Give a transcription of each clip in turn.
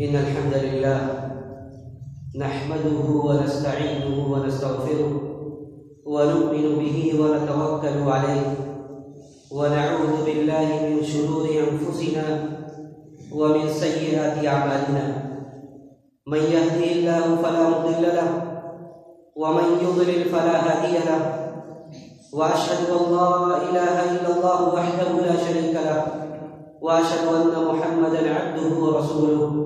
إن الحمد لله نحمده ونستعينه ونستغفره ونؤمن به ونتوكل عليه ونعوذ بالله من شرور أنفسنا ومن سيئات أعمالنا من يهدي الله فلا مضل له ومن يضلل فلا هادي له وأشهد أن لا إله إلا الله وحده لا شريك له واشهد ان محمدا عبده ورسوله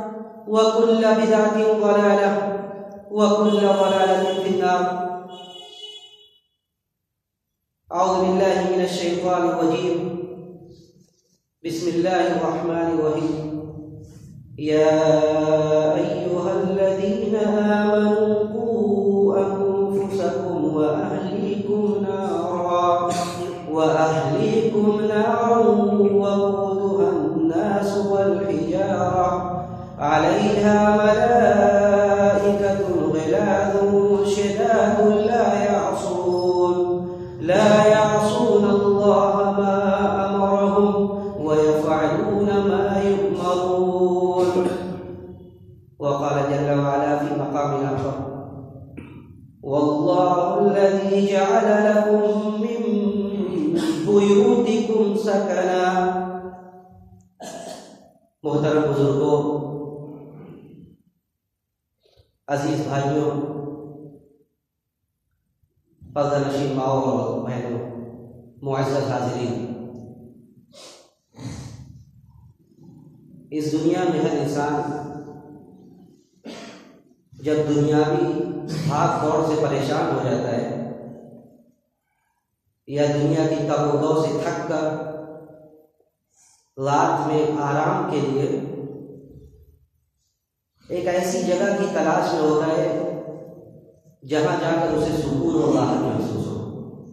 وكل بدعة ضلالة وكل ضلالة في النار. أعوذ بالله من الشيطان الرجيم. بسم الله الرحمن الرحيم. يا أيها الذين آمنوا قوا أنفسكم وأهليكم نارا وأهليكم نارا عليها بھائیوں پردہ نشین ماؤں اور بہنوں معزز حاضرین اس دنیا میں ہر انسان جب دنیاوی بھاگ دوڑ سے پریشان ہو جاتا ہے یا دنیا کی تب و دو سے تھک کر رات میں آرام کے لیے ایک ایسی جگہ کی تلاش میں ہوتا ہے جہاں جا کر اسے سکون و راحت محسوس ہو۔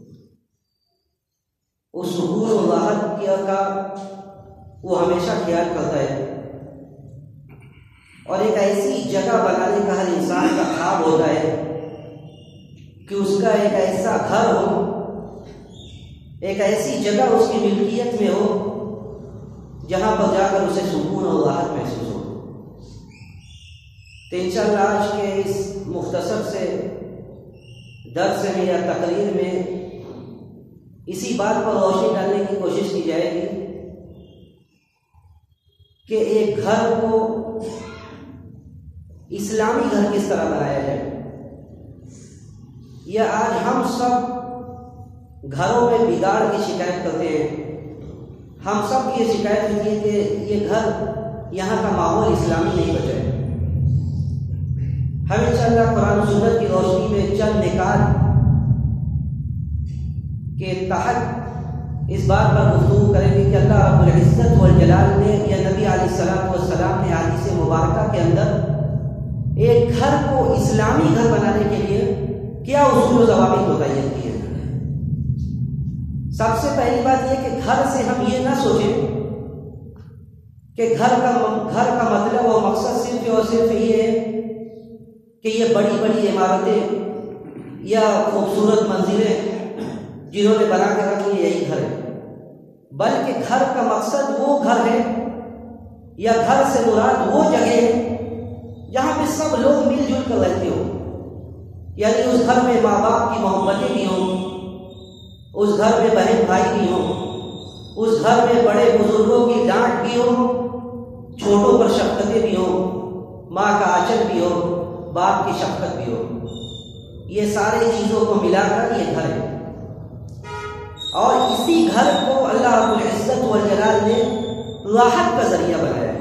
اس سکون و راحت کا وہ ہمیشہ خیال کرتا ہے۔ اور ایک ایسی جگہ بنانے کا ہر انسان کا خواب ہوتا ہے کہ اس کا ایک ایسا گھر ہو، ایک ایسی جگہ اس کی ملکیت میں ہو، جہاں پر جا کر اسے سکون اور راحت محسوس ہو۔ تو ان آج کے اس مختصر سے درس میں یا تقریر میں اسی بات پر روشنی ڈالنے کی کوشش کی جائے گی کہ ایک گھر کو اسلامی گھر کس طرح بنایا جائے؟ یا آج ہم سب گھروں میں بگاڑ کی شکایت کرتے ہیں۔ ہم سب کی یہ شکایت ہوتی ہے کہ یہ گھر یہاں کا ماحول اسلامی نہیں بچے ہم ان شاء اللہ قرآن و سنت کی روشنی میں چند نکال کے تحت اس بات پر گفتگو کریں گے کہ اللہ رب العزت والجلال نے یا نبی علیہ السلام والسلام نے حدیث مبارکہ کے اندر ایک گھر کو اسلامی گھر بنانے کے لیے کیا اصول و ضوابط متعین کیے سب سے پہلی بات یہ کہ گھر سے ہم یہ نہ سوچیں کہ گھر کا گھر کا مطلب اور مقصد صرف اور صرف یہ ہے کہ یہ بڑی بڑی عمارتیں یا خوبصورت منزلیں جنہوں نے بنا کے رکھی یہی گھر ہے بلکہ گھر کا مقصد وہ گھر ہے یا گھر سے مراد وہ جگہ ہے جہاں پہ سب لوگ مل جل کر رہتے ہو یعنی اس گھر میں ماں باپ کی محبتیں بھی ہوں، اس گھر میں بہن بھائی بھی ہوں، اس گھر میں بڑے بزرگوں کی ڈانٹ بھی ہو، چھوٹوں پر شفقتیں بھی ہوں، ماں کا آچر بھی ہو۔ باپ کی شفقت بھی ہو۔ یہ سارے چیزوں کو ملا کر یہ گھر ہے۔ اور اسی گھر کو اللہ رب العزت والجلال نے راحت کا ذریعہ بنایا ہے۔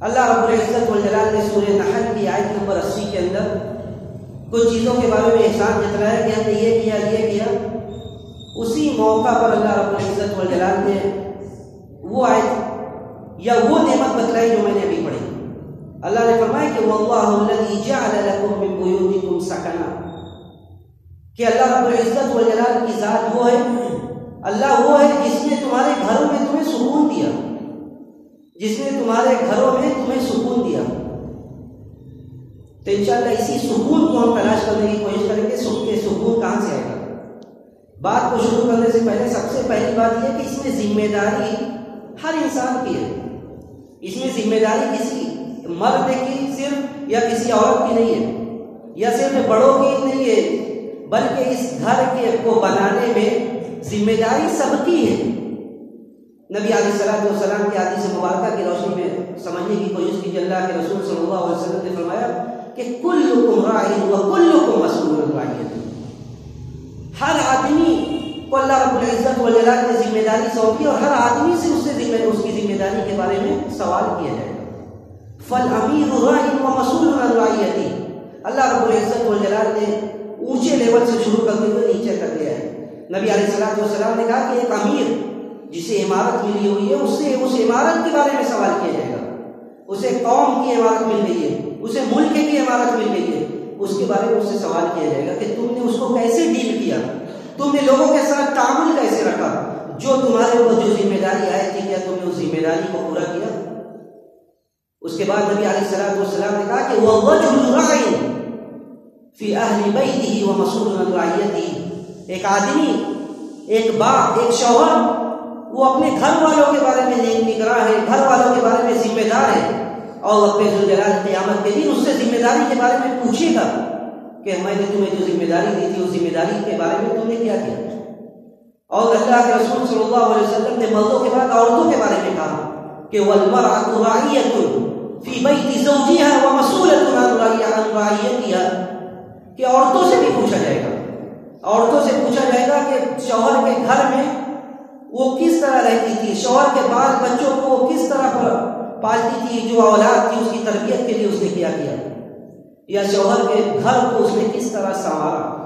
اللہ رب العزت والجلال نے سورہ نحل کی آیت نمبر اسی کے اندر کچھ چیزوں کے بارے میں احسان جتلایا کہ ہم نے یہ کیا یہ کیا۔ اسی موقع پر اللہ رب العزت والجلال نے وہ آیت یا وہ نعمت بتلائی جو میں نے ابھی اللہ نے فرمایا کہ واللہ الذی جعل لکم من بیوتکم سکنا۔ کہ اللہ رب العزت والجلال کی ذات وہ ہے، اللہ وہ ہے جس نے تمہارے گھروں میں تمہیں سکون دیا۔ جس نے تمہارے گھروں میں تمہیں سکون دیا۔ تو انشاءاللہ اسی سکون کو ہم تلاش کرنے کی کوشش کریں گے کہ سکون کہاں سے آئے گا۔ بات کو شروع کرنے سے پہلے سب سے پہلی بات یہ کہ اس میں ذمہ داری ہر انسان کی ہے۔ اس میں ذمہ داری کسی مرد کی صرف یا کسی عورت کی نہیں ہے، یا صرف بڑوں کی نہیں ہے، بلکہ اس گھر کے کو بنانے میں ذمہ داری سب کی ہے۔ نبی علیہ صلاح والسلام کی عادی سے مبارکہ کی روشنی میں سمجھنے کی کوشش کی اللہ کے رسول صلی اللہ علیہ وسلم نے فرمایا کہ کل حکم رائی و کل حکم مسئول ہر آدمی کو اللہ رب العزت و جلال نے ذمہ داری سونپی اور ہر آدمی سے اس سے ذمہ اس کی ذمہ داری کے بارے میں سوال کیا جائے۔ فل امیر رائی و رائیتی اللہ رب العزت و جلال نے اونچے لیول سے شروع کرتے ہوئے نیچے کر دیا ہے۔ نبی علیہ السلام والسلام نے کہا کہ ایک امیر جسے عمارت ملی ہوئی ہے، اس سے اس عمارت کے بارے میں سوال کیا جائے گا۔ اسے قوم کی عمارت مل گئی ہے، اسے ملک کی عمارت مل گئی ہے۔ اس کے بارے میں اس سے سوال کیا جائے گا کہ تم نے اس کو کیسے ڈیل کیا؟ تم نے لوگوں کے ساتھ تعامل کیسے رکھا؟ جو تمہارے اوپر جو ذمہ داری آئی تھی، کیا تم نے اس ذمہ داری کو پورا کیا؟ اس کے بعد نبی علیہ السلام والسلام نے کہا کہ وہ رجل فی اہل بیتی و مسئول رعیتی ایک آدمی، ایک باپ ایک شوہر، وہ اپنے گھر والوں کے بارے میں نگراں ہے، گھر والوں کے بارے میں ذمہ دار ہے۔ اور اپنے ذوالجلال قیامت کے دن اس سے ذمہ داری کے بارے میں پوچھے گا کہ میں نے تمہیں جو ذمہ داری دی تھی، اس ذمہ داری کے بارے میں تم نے کیا کیا؟ اور اللہ کے رسول صلی اللہ علیہ وسلم نے مردوں کے بعد عورتوں کے بارے میں کہا کہ والمرأة راعیة فی بیت زوجها ومسئولة عن رعیتها کہ عورتوں سے بھی پوچھا جائے گا۔ عورتوں سے پوچھا جائے گا کہ شوہر کے گھر میں وہ کس طرح رہتی تھی، شوہر کے بال بچوں کو وہ کس طرح پالتی تھی، جو اولاد تھی، اس کی تربیت کے لیے اس نے کیا کیا۔ یا شوہر کے گھر کو اس نے کس طرح سنوارا۔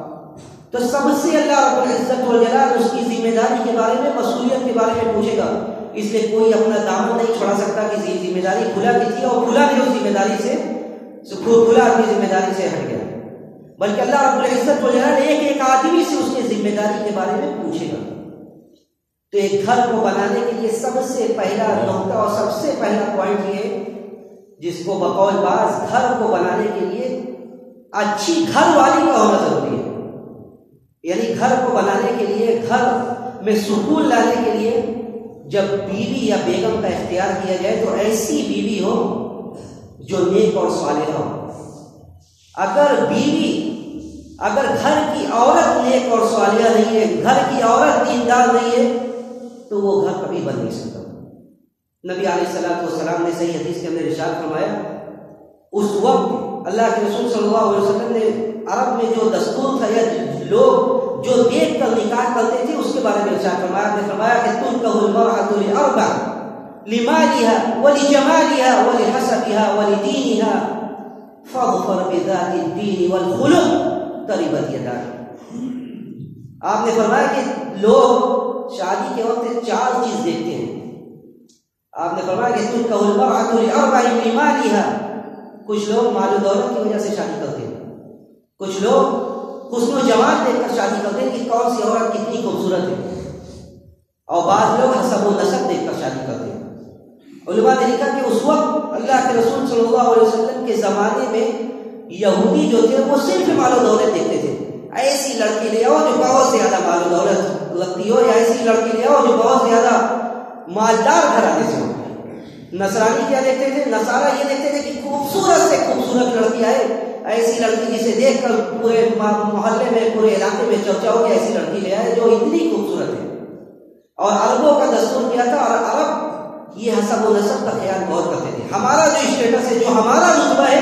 تو سب سے اللہ رب العزت والجلال اس کی ذمہ داری کے بارے میں، مسئولیت کے بارے میں پوچھے گا۔ اس لیے کوئی اپنا دامن نہیں چھوڑا سکتا کہ ذمہ داری کھلا کی تھی اور کھلا بھی اس ذمہ داری سے کھلا اپنی ذمہ داری سے ہٹ گیا۔ بلکہ اللہ رب العزت کو جلال ایک ایک آدمی سے اس کے ذمہ داری کے بارے میں پوچھے گا۔ تو ایک گھر کو بنانے کے لیے سب سے پہلا نقطہ اور سب سے پہلا پوائنٹ یہ جس کو بقول باز گھر کو بنانے کے لیے اچھی گھر والی کا ہونا ضروری ہے۔ یعنی گھر کو بنانے کے لیے، گھر میں سکون لانے کے لیے جب بیوی یا بیگم کا اختیار کیا جائے تو ایسی بیوی ہو جو نیک اور صالحہ ہو۔ اگر بیوی، اگر گھر کی عورت نیک اور صالحہ نہیں ہے، گھر کی عورت دیندار نہیں ہے، تو وہ گھر کبھی بن نہیں سکتا۔ نبی علیہ السلام والسلام نے صحیح حدیث کے اندر ارشاد فرمایا، اس وقت اللہ کے رسول صلی اللہ علیہ وسلم نے عرب میں جو دستور تھا یا لوگ جو دیکھ کر نکاح کرتے تھے، اس کے بارے میں ارشاد فرمایا نے فرمایا کہ تم کہ المرأة لأربع لمالها ولجمالها ولحسبها ولدينها، فاظفر بذات الدين والخلق تریبت یدار آپ نے فرمایا کہ لوگ شادی کے وقت چار چیز دیکھتے ہیں۔ آپ نے فرمایا کہ تم کا المرأة لأربع مالها کچھ لوگ مال و دولت کی وجہ سے شادی کرتے ہیں۔ کچھ لوگ حسن و جمال دیکھ کر شادی کرتے ہیں کہ کون سی عورت کتنی خوبصورت ہے۔ اور بعض لوگ حسب و نصب دیکھ کر شادی کرتے ہیں علماء نے لکھا کہ اس وقت اللہ کے رسول صلی اللہ علیہ وسلم کے زمانے میں یہودی جو تھے وہ صرف مال و دولت دیکھتے تھے۔ ایسی لڑکی لے آؤ جو بہت زیادہ مال و دولت لگتی ہو، یا ایسی لڑکی لے آؤ جو بہت زیادہ مالدار گھرانے سے ہو نصرانی کیا دیکھتے تھے؟ نصارہ یہ دیکھتے تھے کہ خوبصورت سے خوبصورت لڑکی آئے۔ ایسی لڑکی جسے دیکھ کر پورے محلے میں، پورے علاقے میں چرچا ہو کہ ایسی لڑکی لے آئے جو اتنی خوبصورت ہے۔ اور عربوں کا دستور کیا تھا، اور عرب یہ حسب و نصب کا خیال بہت کرتے تھے۔ ہمارا جو اسٹیٹس ہے، جو ہمارا رتبہ ہے،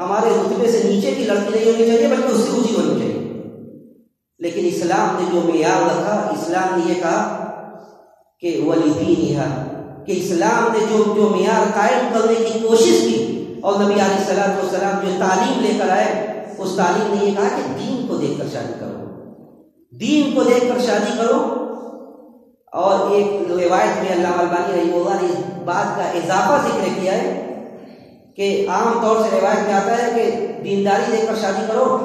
ہمارے رتبے سے نیچے کی لڑکی نہیں ہونی چاہیے، بلکہ اس سے اونچی ہونی چاہیے۔ لیکن اسلام نے جو معیار رکھا، اسلام نے یہ کہا کہ ولی دین کہ اسلام نے جو جو معیار قائم کرنے کی کوشش کی اور نبی علیہ السلام والسلام جو تعلیم لے کر آئے، اس تعلیم نے یہ کہا کہ دین کو دیکھ کر شادی کرو۔ دین کو دیکھ کر شادی کرو۔ اور ایک روایت میں اللہ البانی رحمہ اللہ نے اس بات کا اضافہ ذکر کیا ہے کہ عام طور سے روایت میں آتا ہے کہ دینداری دیکھ کر شادی کرو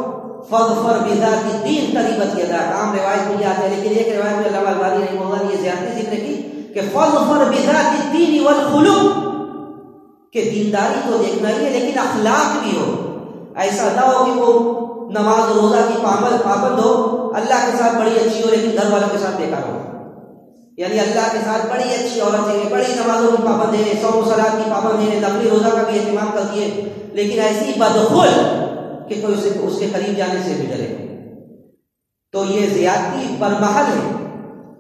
فض فر بزا کی دین قریبت کیا تھا عام روایت میں یہ آتا ہے، لیکن ایک روایت میں اللہ البانی رحمہ اللہ نے یہ زیادتی ذکر کی کہ فض فر بزا کی دین والخلق۔ کہ دینداری تو دیکھنا ہی ہے، لیکن اخلاق بھی ہو۔ ایسا نہ ہو کہ وہ نماز روزہ کی پابند پابند ہو۔ اللہ کے ساتھ بڑی اچھی ہو، لیکن گھر والوں کے ساتھ بیکار ہو۔ یعنی اللہ کے ساتھ بڑی اچھی عورت ہے، بڑی نمازوں کی پابند ہے سو سلاد کی پابند ہے نقلی روزہ کا بھی اہتمام کرتی ہے۔ لیکن ایسی بدخل کہ کوئی اسے اس کے قریب جانے سے بھی ڈرے۔ تو یہ زیادتی برمحل ہے۔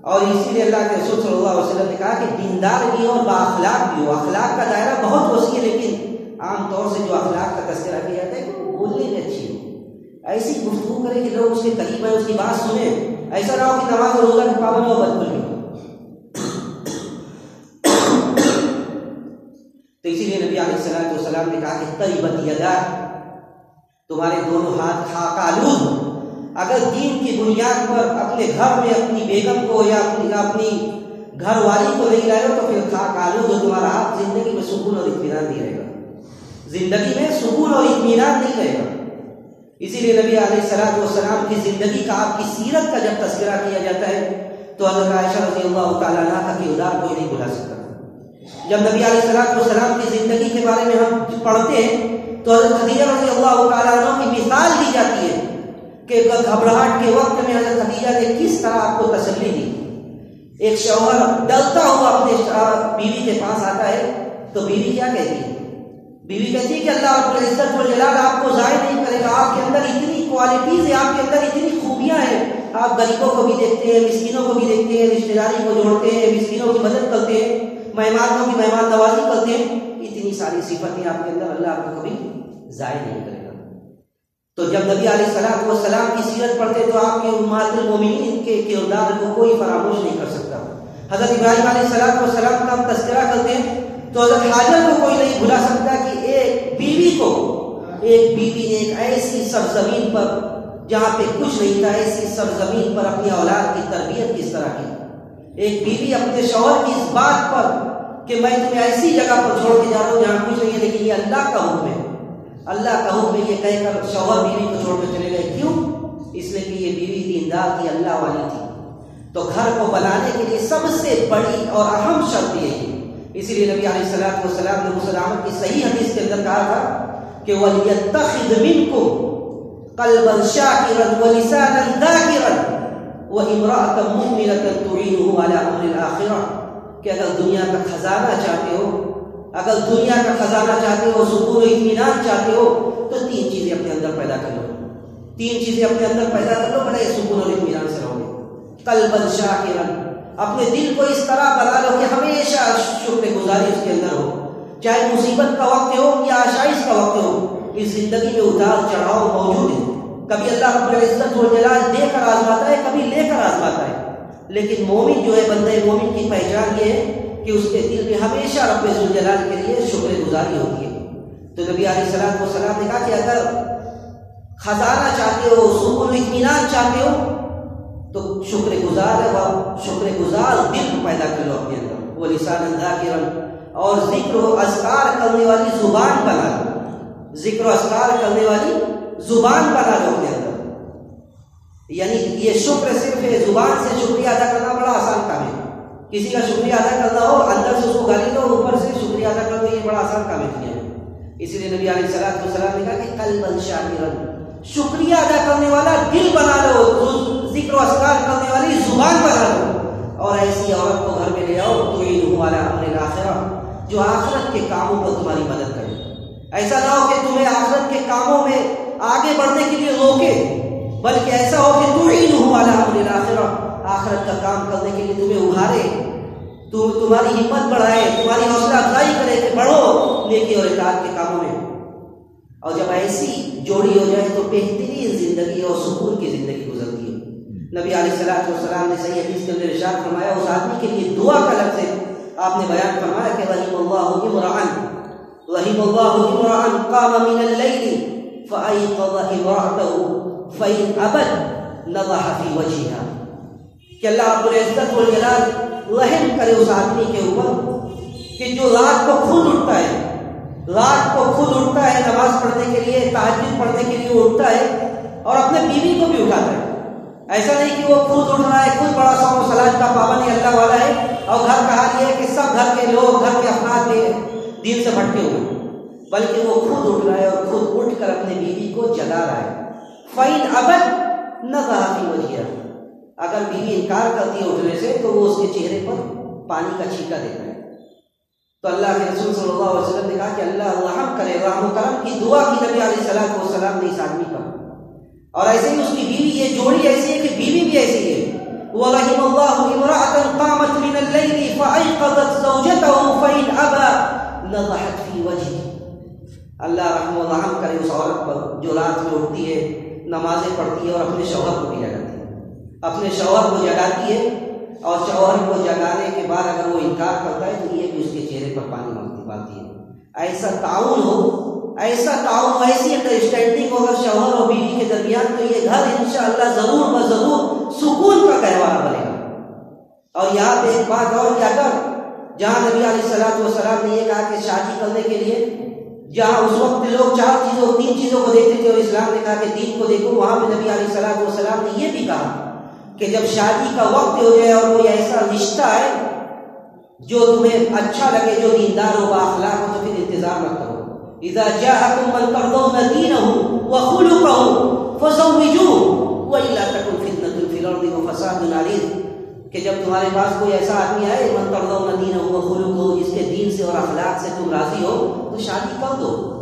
اور اسی لیے اللہ کے رسول صلی اللہ علیہ وسلم نے کہا کہ دیندار بھی ہو اور باخلاق بھی ہو۔ اخلاق کا دائرہ بہت وسیع ہے، لیکن عام طور سے جو اخلاق کا تذکرہ کیا جاتا ہے کہ بولنے میں اچھی ہو۔ ایسی گفتگو کرے کہ لوگ اس کے قریب ہیں اس کی بات سنیں۔ ایسا نہ ہو کہ نماز اور روزہ کی پابند ہو بدکل ہو تو اسی لیے نبی علیہ السلام والسلام نے کہا کہ طیبت یدا تمہارے دونوں ہاتھ خاک آلود۔ اگر دین کی بنیاد پر اپنے گھر میں اپنی بیگم کو یا اپنی اپنی گھر والی کو نہیں لائے تو پھر خاک آلود ہو تمہارا ہاتھ زندگی میں سکون اور اطمینان نہیں رہے گا۔ زندگی میں سکون اور اطمینان نہیں رہے گا۔ اسی لیے نبی علیہ السلام والسلام کی زندگی کا آپ کی سیرت کا جب تذکرہ کیا جاتا ہے، تو حضرت عائشہ رضی اللہ تعالیٰ عنہ کا کردار کوئی نہیں بھلا سکتا۔ جب نبی علیہ السلام والسلام کی زندگی کے بارے میں ہم پڑھتے ہیں، تو حضرت خدیجہ رضی اللہ تعالیٰ عنہ کی مثال دی جاتی ہے کہ گھبراہٹ کے وقت میں حضرت خدیجہ نے کس طرح آپ کو تسلی دی؟ ایک شوہر ڈلتا ہوا اپنے بیوی کے پاس آتا ہے، تو بیوی کیا کہتی ہے؟ بیوی کہتی ہے کہ اللہ رب العزت و جلال آپ کو ضائع نہیں کرے گا، آپ کے اندر اتنی کوالٹیز ہیں، آپ کے اندر اتنی خوبیاں ہیں۔ آپ غریبوں کو بھی دیکھتے ہیں، مسکینوں کو بھی دیکھتے ہیں رشتے داری کو جوڑتے ہیں، مسکینوں کی مدد کرتے ہیں، مہمانوں کی مہمان نوازی کرتے ہیں۔ اتنی ساری صفتیں آپ کے اندر اللہ آپ کو کبھی ضائع نہیں کرے تو جب نبی علیہ السلام کو سلام کی سیرت پڑھتے تو آپ کے امات المومنین کے کردار کو کوئی فراموش نہیں کر سکتا۔ حضرت ابراہیم علیہ السلام کو سلام کا ہم تذکرہ کرتے ہیں تو حضرت حاجر کو کوئی نہیں بھلا سکتا کہ ایک بیوی کو ایک بیوی نے ایک ایسی سرزمین پر جہاں پہ کچھ نہیں تھا، ایسی سرزمین پر اپنی اولاد کی تربیت کس طرح کی؟ ایک بیوی اپنے شوہر کی اس بات پر کہ میں تمہیں ایسی جگہ پر چھوڑ کے جا رہا ہوں جہاں کچھ نہیں ہے، لیکن یہ اللہ کا حکم ہے۔ اللہ کا حکم یہ کہہ کر شوہر بیوی کو چھوڑ کر چلے گئے۔ کیوں؟ اس لیے کہ یہ بیوی دیندار تھی، اللہ والی تھی۔ تو گھر کو بنانے کے لیے سب سے بڑی اور اہم شرط یہ ہے۔ اسی لیے نبی علیہ السلام والسلام نے مسلمت کی صحیح حدیث کے اندر کہا تھا کہ وَلْيَتَّخِذْ مِنْكُمْ قَلْبًا شَاكِرًا وَلِسَانًا ذَاكِرًا وَإِمْرَأَةً مُؤْمِنَةً تُعِينُهُ عَلَى أَمْرِ الْآخِرَةِ۔ کہ اگر دنیا کا خزانہ چاہتے ہو اگر دنیا کا خزانہ چاہتے ہو، سکون و اطمینان چاہتے ہو، تو تین چیزیں اپنے اندر پیدا کر لو۔ تین چیزیں اپنے اندر پیدا کر لو بڑے سکون اور اطمینان سے رہو گے۔ کل بل شاہ اپنے دل کو اس طرح بنا لو کہ ہمیشہ شکر گزاری اس کے اندر ہو۔ چاہے مصیبت کا وقت ہو یا آشائش کا وقت ہو، اس زندگی میں اتار چڑھاؤ موجود ہے۔ کبھی اللہ رب العزت و جلال دے کر آزماتا ہے، کبھی لے کر آزماتا ہے۔ لیکن مومن جو ہے بندے مومن کی پہچان یہ ہے کہ اس کے دل میں ہمیشہ رب جلال کے لیے شکر گزاری ہوتی ہے۔ تو نبی علیہ السلام کو سلام نے کہا کہ اگر خزانہ چاہتے ہو، سکون اطمینان چاہتے ہو، تو شکر گزار ہے شکر گزار دل کو پیدا کر لو اپنے اندر۔ وہ لسان اندھا اور ذکر و اذکار کرنے والی زبان بنا لو۔ ذکر و اذکار کرنے والی زبان بنا لو اپنے اندر۔ یعنی یہ شکر صرف زبان سے شکریہ ادا کرنا بڑا آسان کام ہے۔ کسی کا شکریہ ادا کرنا ہو، اندر سے اس کو گالی دو، اوپر سے شکریہ ادا کرنا یہ بڑا آسان کام ہے اسی لیے نبی علیہ السلام السلام نے کہا کہ کل بل شاکرن، شکریہ ادا کرنے والا دل بنا لو ذکر و اسکار کرنے والی زبان بنا لو۔ اور ایسی عورت کو گھر میں لے آؤ تو یہ والا اپنے آخرہ جو آخرت کے کاموں پر تمہاری مدد کرے۔ ایسا نہ ہو کہ تمہیں آخرت کے کاموں میں آگے بڑھنے کے لیے روکے، بلکہ ایسا ہو کہ تو ہی نہ والا اپنے آخرہ آخرت کا کام کرنے کے لیے تمہیں ابھارے تو تمہاری ہمت بڑھائے، تمہاری حوصلہ افزائی کرے کہ بڑھو نیکی اور اطاعت کے کاموں میں۔ اور جب ایسی جوڑی ہو جائے تو بہترین زندگی اور سکون کی زندگی گزرتی ہے۔ نبی علیہ السلام والسلام نے صحیح حدیث کے اندر ارشاد فرمایا، اس آدمی کے لیے دعا کا لفظ ہے۔ آپ نے بیان فرمایا کہ رحم اللہ عمران رحم اللہ عمران قام من اللیل فایقظ امرأته فإن ابد، نضح فی وجهها کہ اللہ رب العزت والجلال رحم کرے اس آدمی کے اوپر کہ جو رات کو خود اٹھتا ہے، رات کو خود اٹھتا ہے نماز پڑھنے کے لیے تحجد پڑھنے کے لیے اٹھتا ہے اور اپنے بیوی کو بھی اٹھاتا ہے۔ ایسا نہیں کہ وہ خود اٹھ رہا ہے، خود بڑا سو سلاج کا پابند اللہ والا ہے اور گھر کہا یہ ہے کہ سب گھر کے لوگ، گھر کے افراد کے دل سے بھٹکے ہوئے بلکہ وہ خود اٹھ رہا ہے اور خود اٹھ کر اپنے بیوی کو جگا رہا ہے۔ فائن ابد نہ کہا کی وجہ اگر بیوی انکار کرتی ہے اٹھنے سے، تو وہ اس کے چہرے پر پانی کا چھینکا دیتا ہے۔ تو اللہ کے رسول صلی اللہ علیہ وسلم نے کہا کہ اللہ رحم کرے، رحم و کرم کی دعا کی نبی علیہ السلام کو سلام نے اس آدمی پر۔ اور ایسے ہی اس کی بیوی، یہ جوڑی ایسی ہے کہ بیوی بھی ایسی ہے۔ وَرَحِمَ اللَّهُ إِمْرَأَةً قَامَتْ مِنَ اللَّيْلِ فَأَيْقَظَتْ زَوْجَتَهُ فَإِنْ أَبَى نَضَحَتْ فِي وَجْهِ اللہ رحم و رحم کرے اس عورت پر جو رات میں اٹھتی ہے، نمازیں پڑھتی ہے اور اپنے شوہر کو بھی جگاتی ہے۔ اپنے شوہر کو جگاتی ہے اور شوہر کو جگانے کے بعد اگر وہ انکار کرتا ہے تو یہ بھی اس کے چہرے پر پانی مانگتی پاتی ہے۔ ایسا تعاون ہو، ایسا تعاون، ایسی انڈرسٹینڈنگ ہو، اگر شوہر اور بیوی کے درمیان تو یہ گھر انشاءاللہ ضرور ب ضرور سکون کا گہوارہ بنے گا۔ اور یہاں پہ ایک بات اور کیا کر جہاں نبی علیہ السلام والسلام نے یہ کہا کہ شادی کرنے کے لیے، جہاں اس وقت لوگ چار چیزوں، تین چیزوں کو دیکھتے تھے اور اسلام نے کہا کہ دین کو دیکھو، وہاں پہ نبی علیہ السلام والسلام نے یہ بھی کہا۔ کہ جب شادی کا وقت ہو جائے اور کوئی ایسا رشتہ ہے جو تمہیں اچھا لگے، جو دیندار ہو باخلاق ہو، تو پھر انتظار مت کرو۔ اذا جاءكم من ترضون دينه وخلقه فزوجوه والا تكن فتنه في الارض وفساد عريض کہ جب تمہارے پاس کوئی ایسا آدمی آئے، من ترضون دينه وخلقه جس کے دین سے اور اخلاق سے تم راضی ہو، تو شادی کر دو۔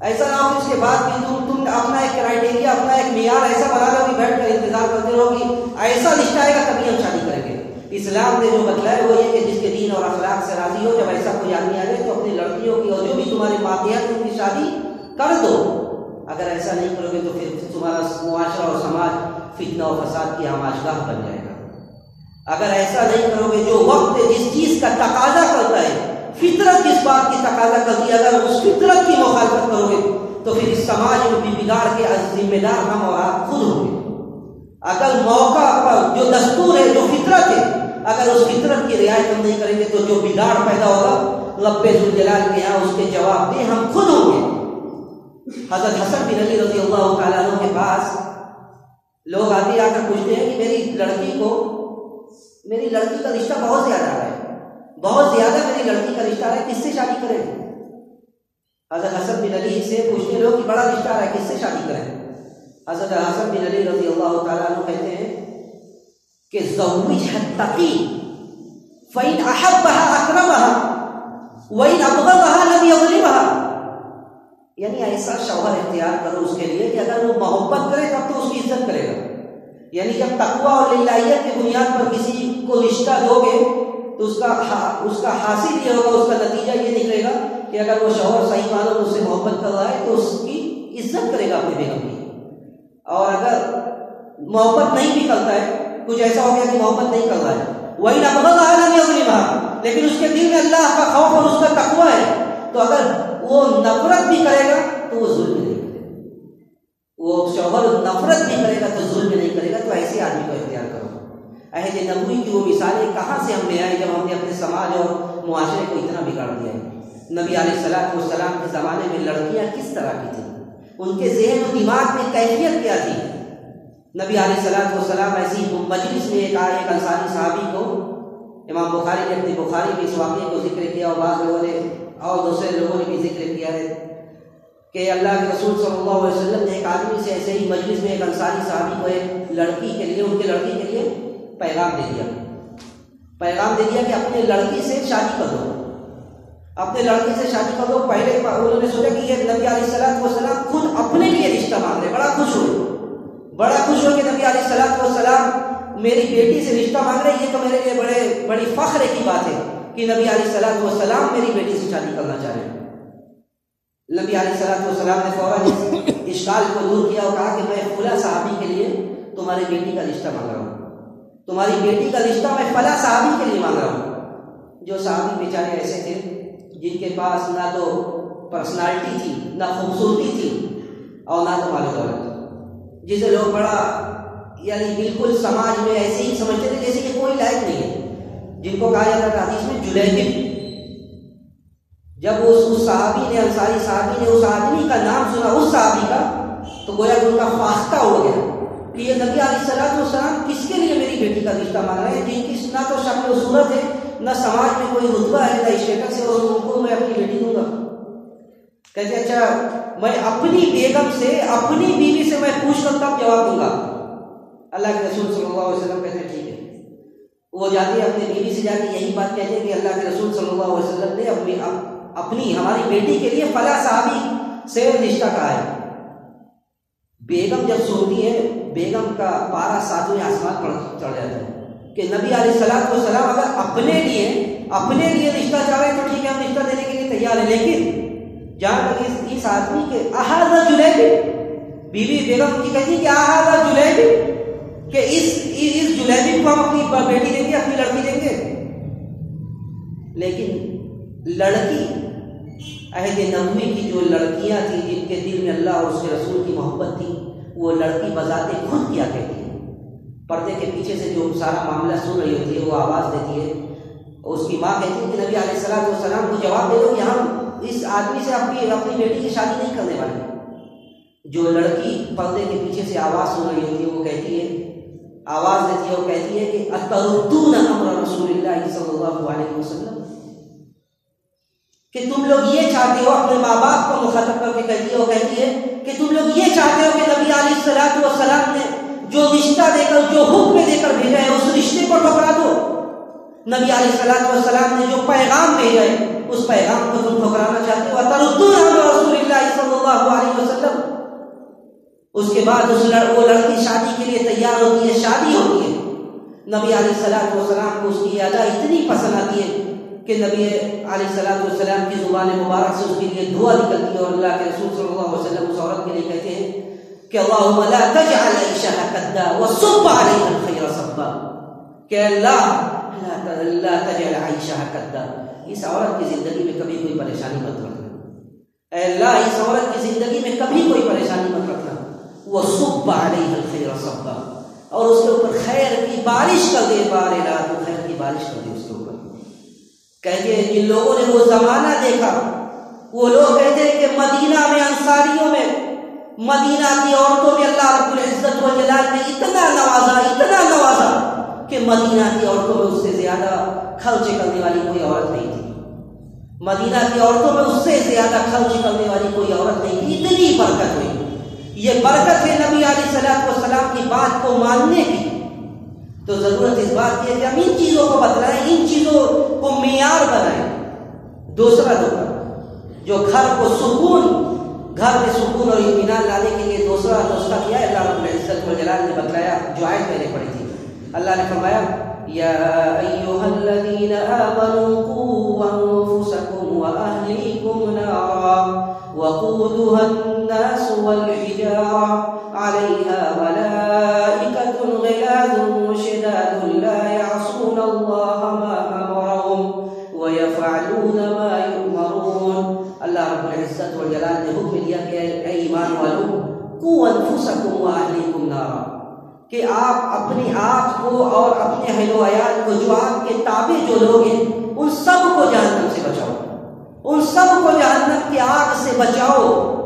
ایسا نہ ہو اس کے بعد بھی تم تم اپنا ایک کرائٹیریا اپنا ایک معیار ایسا بنا لو کہ بیٹھ کر انتظار کرتے رہو کہ ایسا رشتہ آئے گا تبھی ہم شادی کریں گے۔ اسلام نے جو بتلایا وہ یہ کہ جس کے دین اور اخلاق سے راضی ہو، جب ایسا کوئی آدمی آ جائے تو اپنی لڑکیوں کی اور جو بھی تمہارے ماتحت ان کی شادی کر دو۔ اگر ایسا نہیں کرو گے تو پھر تمہارا معاشرہ اور سماج فتنہ و فساد کی آماجگاہ بن جائے گا۔ اگر ایسا نہیں کرو گے، جو وقت جس چیز کا تقاضا کرتا ہے فطرت کس بات کی تقاضا کرتی ہے اگر اس فطرت کی مخالفت کرو گے تو پھر اس سماج میں بھی بگاڑ کے ذمہ دار ہم اور آپ خود ہوں گے۔ اگر موقع پر جو دستور ہے، جو فطرت ہے، اگر اس فطرت کی رعایت ہم نہیں کریں گے، تو جو بگاڑ پیدا ہوگا، رب الجلال کے یہاں اس کے جواب دے ہم خود ہوں گے۔ حضرت حسن بن علی رضی اللہ تعالیٰ عنہ کے پاس لوگ آتے آ کر پوچھتے ہیں کہ میری لڑکی کو، میری لڑکی کا رشتہ بہت زیادہ ہے۔ بہت زیادہ میری لڑکی کا رشتہ ہے، کس سے شادی کریں حضرت حسن بن علی سے پوچھتے لوگ کہ بڑا رشتہ ہے، کس سے شادی کریں حضرت حسن بن علی رضی اللہ تعالیٰ عنہ کہتے ہیں کہ زوجہ تقی فَإِنْ أَحَبَّهَا أَكْرَمَهَا، وَإِنْ أَبْغَضَهَا لَمْ يَغْلِبَهَا یعنی ایسا شوہر اختیار کرو اس کے لیے کہ اگر وہ محبت کرے تب تو اس کی عزت کرے گا۔ یعنی جب تقوی اور للہیت کی بنیاد پر کسی کو رشتہ دو گے تو اس کا اس کا حاصل یہ ہوگا اس کا نتیجہ یہ نکلے گا کہ اگر وہ شوہر صحیح مانو اس سے محبت کر رہا ہے تو اس کی عزت کرے گا اپنے بیگم کی۔ اور اگر محبت نہیں بھی کرتا ہے، کچھ ایسا ہو گیا کہ محبت نہیں کر رہا ہے۔ وہی نقبت آیا نہیں اگلی بار لیکن اس کے دل میں اللہ کا خوف اور اس کا تقوی ہے۔ تو اگر وہ نفرت بھی کرے گا تو وہ ظلم نہیں کرے گا۔ وہ شوہر نفرت بھی کرے گا تو ظلم نہیں کرے گا۔ تو ایسے آدمی کو اختیار کرو۔ عہد نبوی کی وہ مثالیں کہاں سے ہم نے آئی جب ہم نے اپنے سماج اور معاشرے کو اتنا بگاڑ دیا ہے؟ نبی علیہ السلام والسلام کے زمانے میں لڑکیاں کس طرح کی تھیں؟ ان کے ذہن و دماغ میں کیفیت کیا تھی؟ نبی علیہ السلام والسلام ایسی مجلس میں ایک آئے ایک انصاری صحابی کو امام بخاری نے اپنی بخاری کے اس واقعے کو ذکر کیا اور بعض لوگوں نے اور دوسرے لوگوں نے بھی ذکر کیا ہے کہ اللہ کے رسول صلی اللہ علیہ وسلم نے ایک آدمی سے ایسے ہی مجلس میں ایک انصاری صحابی کو ایک لڑکی کے لیے، ان کے لڑکی کے لیے پیغام دے دیا پیغام دے دیا کہ اپنے لڑکی سے شادی کر دو اپنے لڑکی سے شادی کر دو پہلے انہوں نے سوچا کہ یہ نبی علیہ السلام وسلام خود اپنے لیے رشتہ مانگ رہے بڑا خوش ہوئے بڑا خوش ہو کہ نبی علیہ السلام وسلام میری بیٹی سے رشتہ مانگ رہے یہ تو میرے لیے بڑے بڑی فخر کی بات ہے کہ نبی علیہ السلام وسلام میری بیٹی سے شادی کرنا چاہ رہے ہیں نبی علیہ صلاحت والسلام نے فوراً اشکال کو دور کیا اور کہا کہ میں فلاں صحابی کے لیے تمہاری بیٹی کا رشتہ مانگ رہا ہوں تمہاری بیٹی کا رشتہ میں فلاں صحابی کے لیے مانگ رہا ہوں۔ جو صحابی بیچارے ایسے تھے، جن کے پاس نہ تو پرسنالٹی تھی، نہ خوبصورتی تھی اور نہ تو مال دولت۔ جسے لوگ بڑا یعنی بالکل سماج میں ایسے ہی سمجھتے تھے جیسے کہ کوئی لائق نہیں ہے۔ جن کو کہا جاتا تھا حدیث میں جلیبی جب اس صحابی نے، انصاری صحابی نے اس آدمی کا نام سنا، اس صحابی کا، تو گویا کہ ان کا فاختہ ہو گیا۔ کہ یہ نبی علیہ السلام والسلام کس کے لیے میری بیٹی کا رشتہ مانگ رہے ہیں؟ جن کی نہ تو شکل و صورت ہے، نہ سماج میں کوئی رتبہ ہے نہ اسٹیٹس ہے اور ان کو میں اپنی بیٹی دوں گا۔ کہتے اچھا میں اپنی بیگم سے، اپنی بیوی سے میں پوچھ کر تب جواب دوں گا۔ اللہ کے رسول صلی اللہ علیہ وسلم کہتے ہیں، ٹھیک ہے۔ وہ جاتے اپنی بیوی سے جا کے یہی بات کہتے ہیں کہ اللہ کے رسول صلی اللہ علیہ وسلم نے اپنی اپنی، ہماری بیٹی کے لیے فلاں صحابی سے رشتہ کہا ہے۔ بیگم جب سوتی ہے بیگم کا پارا ساتویں آسمان پر چڑھ جاتا ہے کہ نبی علیہ السلام کو سلام اگر اپنے لیے اپنے لیے رشتہ چاہ رہے تو ٹھیک ہے، ہم رشتہ دینے کے لیے تیار ہیں، لیکن جہاں تک اس اس آدمی کے احاظہ جلیبی، بیوی بیگم کی کہتی کہ احاظہ جلیبی، کہ اس اس جلیبی کو ہم اپنی بیٹی دیں گے، اپنی لڑکی دیں گے۔ لیکن لڑکی، عہد نبوی کی جو لڑکیاں تھیں جن کے دل میں اللہ اور اس کے رسول کی محبت تھی وہ لڑکی بذات خود کیا کہتی ہے پردے کے پیچھے سے جو سارا معاملہ سن رہی ہوتی ہے، وہ آواز دیتی ہے۔ اس کی ماں کہتی ہے کہ نبی علیہ السلام والسلام کو جواب دے دو کہ ہم اس آدمی سے اپنی اپنی بیٹی کی شادی نہیں کرنے والے۔ جو لڑکی پردے کے پیچھے سے آواز سن رہی ہوتی ہے، وہ کہتی ہے، آواز دیتی ہے وہ کہتی ہے کہ اتردون امر رسول اللہ صلی اللہ علیہ وسلم۔ کہ تم لوگ یہ چاہتے ہو اپنے ماں باپ کو مخاطب کر کے کہتی ہے، وہ کہتی ہے کہ تم لوگ یہ چاہتے ہو کہ نبی علیہ السلام والسلام نے جو رشتہ دے کر، جو حکم دے کر بھیجا ہے، اس رشتے کو ٹھکرا دو۔ نبی علیہ السلام والسلام نے جو پیغام بھیجا ہے، اس پیغام کو تم ٹھکرانا چاہتے ہو۔ تردون رسول اللہ صلی اللہ علیہ وسلم۔ اس کے بعد اس لڑ، وہ لڑکی شادی کے لیے تیار ہوتی ہے، شادی ہوتی ہے۔ نبی علیہ السلام والسلام کو اس کی ادا اتنی پسند آتی ہے کہ نبی علیہ السلام والسلام کی زبان مبارک سے اس کے لیے دعا نکلتی ہے اور اللہ کے رسول صلی اللہ علیہ وسلم اس عورت کے لیے کہتے ہیں کہ اللہم لا تجعل عیشہ قدا وصب علیہ الخیر صبا۔ کہ اللہ لا تجعل عیشہ قدا اس عورت کی زندگی میں کبھی کوئی پریشانی مت رکھنا۔ اے اللہ، اس عورت کی زندگی میں کبھی کوئی پریشانی مت رکھنا۔ وصب علیہ الخیر صبا۔ اور اس کے اوپر خیر کی بارش کر دے بار رات خیر کی بارش کر دے کہتے ہیں جن لوگوں نے وہ زمانہ دیکھا۔ وہ لوگ کہتے ہیں کہ مدینہ میں، انصاریوں میں، مدینہ کی عورتوں میں اللہ رب العزت و جلال نے اتنا نوازا اتنا نوازا کہ مدینہ کی عورتوں میں اس سے زیادہ خرچ کرنے والی کوئی عورت نہیں تھی۔ مدینہ کی عورتوں میں اس سے زیادہ خرچ کرنے والی کوئی عورت نہیں تھی۔ اتنی برکت ہوئی۔ یہ برکت ہے نبی علیہ السلام و سلام کی بات کو ماننے کی۔ تو ضرورت اس بات کی ہے کہ ہم ان چیزوں کو بتلائیں ان چیزوں کو معیار بنائیں دوسرا نمبر جو گھر کو سکون گھر میں سکون اور اطمینان لانے کے لیے دوسرا نسخہ کیا ہے اللہ رب العزت و جلال نے بتلایا جو آیت میں نے پڑھی تھی اللہ نے فرمایا یا ایوہ الذین آمنوا قوا انفسکم و اہلیکم نارا وقودها الناس والحجارة عليها ملائكة غلاظ ایمان والو قو انفسکم و اہلیکم نارا۔ کہ آپ اپنے آپ کو اور اپنے اہل و عیال کو جو آپ کے تابع جو لوگ ہیں، ان سب کو جہنم سے بچاؤ۔ ان سب کو جہنم کی آگ سے بچاؤ۔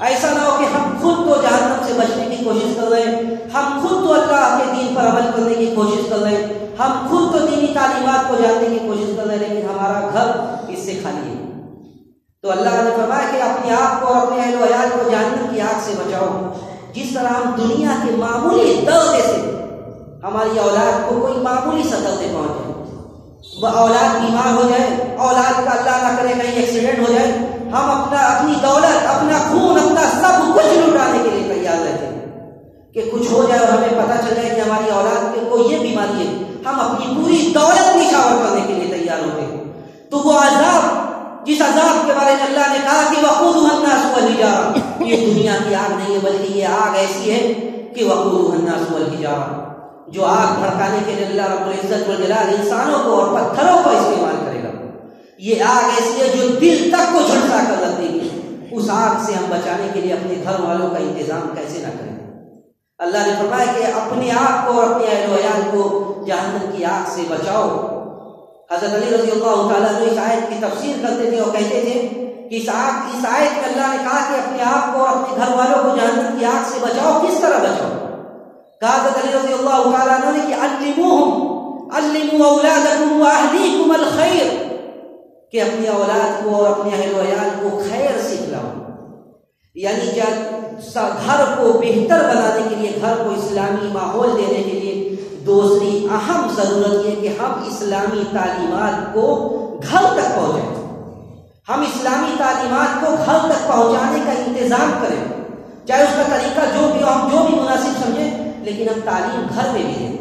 ایسا نہ ہو کہ ہم خود تو جہنم سے بچنے کی کوشش کر رہے ہیں۔ ہم خود تو اللہ کے دین پر عمل کرنے کی کوشش کر رہے ہیں۔ ہم خود تو دینی تعلیمات کو جاننے کی کوشش کر رہے ہیں، لیکن ہمارا گھر اس سے خالی ہے۔ تو اللہ نے فرمایا کہ اپنے آپ کو اور اپنے اہل و عیال کو جہنم کی آگ سے بچاؤ۔ جس طرح ہم دنیا کے معمولی دردے سے ہماری اولاد کو کوئی معمولی سا دردے پہنچ جائے وہ اولاد بیمار ہو جائے، اولاد کا اللہ نہ کرے کہیں ایکسیڈنٹ ہو جائے، ہم اپنا اپنی دولت، اپنا خون، اپنا سب کچھ لٹانے کے لیے تیار رہتے ہیں۔ کہ کچھ ہو جائے اور ہمیں پتہ چل جائے کہ ہماری اولاد کو یہ بیماری ہے۔ ہم اپنی پوری دولت نشاور کرنے کے لیے تیار ہوتے ہیں تو وہ عذاب جس اس عذاب کے بارے میں اللہ نے کہا کہ وقود الناس والحجارہ یہ دنیا کی آگ نہیں ہے بلکہ یہ آگ ایسی ہے کہ وقود الناس والحجارہ جو آگ بھڑکانے کے لیے اللہ رب العزت والجلال انسانوں کو اور پتھروں کو استعمال کرے گا۔ یہ آگ ایسی ہے جو دل تک کو جھلسا کر رکھ دے گی اس آگ سے ہم بچانے کے لیے اپنے گھر والوں کا انتظام کیسے نہ کریں۔ اللہ نے فرمایا کہ اپنے آپ کو اور اپنے اہل و عیال کو جہنم کی آگ سے بچاؤ۔ حضرت علی رضی اللہ تعالیٰ نے اس آیت کی تفسیر کرتے تھے اور کہتے تھے اس آگ اس آیت میں اللہ نے کہا کہ اپنے آپ کو اور اپنے گھر والوں کو جہنم کی آگ سے بچاؤ، کس طرح بچاؤ؟ کہا حضرت علی رضی اللہ تعالیٰ نے کہ علموہم، علموا اولادکم و اہلیکم الخیر، کہ اپنی اولاد کو اور اپنے اہل و عیال کو خیر سکھلاؤ یعنی جب گھر کو بہتر بنانے کے لیے، گھر کو اسلامی ماحول دینے کے لیے دوسری اہم ضرورت یہ کہ ہم اسلامی تعلیمات کو گھر تک پہنچائیں۔ ہم اسلامی تعلیمات کو گھر تک پہنچانے کا انتظام کریں۔ چاہے اس کا طریقہ جو بھی ہو، ہم جو بھی مناسب سمجھیں، لیکن ہم تعلیم گھر میں بھی دیں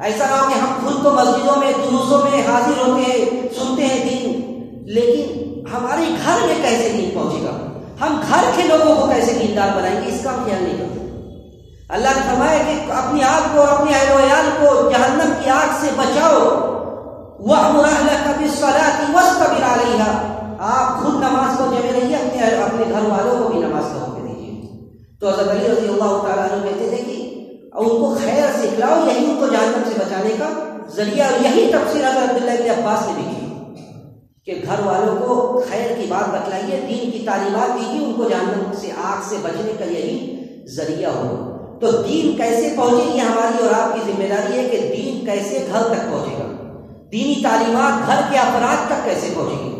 ایسا نہ ہو کہ ہم خود کو مسجدوں میں، دروسوں میں حاضر ہوتے ہیں، سنتے ہیں دین۔ لیکن ہمارے گھر میں کیسے دین پہنچے گا؟ ہم گھر کے لوگوں کو کیسے دیندار بنائیں گے؟ اس کا ہم خیال نہیں کرتے۔ اللہ نے فرمایا کہ اپنی آپ کو اور اپنے اہل و عیال کو جہنم کی آگ سے بچاؤ۔ وہ کبھی سلا کی وسط بنا رہی ہے آپ خود نماز کو جمے رہیے اپنے اپنے گھر والوں کو بھی نماز کا حکم دیجیے۔ تو حضرت علی رضی اللہ تعالیٰ عنہ کہتے تھے کہ ان کو خیر سکھلاؤ یہی ان کو جہنم سے بچانے کا ذریعہ اور یہی تفسیر حضرت عبداللہ بن عباس نے بھی کی۔ کہ گھر والوں کو خیر کی بات بتلائیے، دین کی تعلیمات دیجیے ان کو جہنم سے، آگ سے بچنے کا یہی ذریعہ ہو۔ تو دین کیسے پہنچے؟ گی ہماری اور آپ کی ذمہ داری ہے کہ دین کیسے گھر تک پہنچے گا؟ دینی تعلیمات گھر کے افراد تک کیسے پہنچے گی؟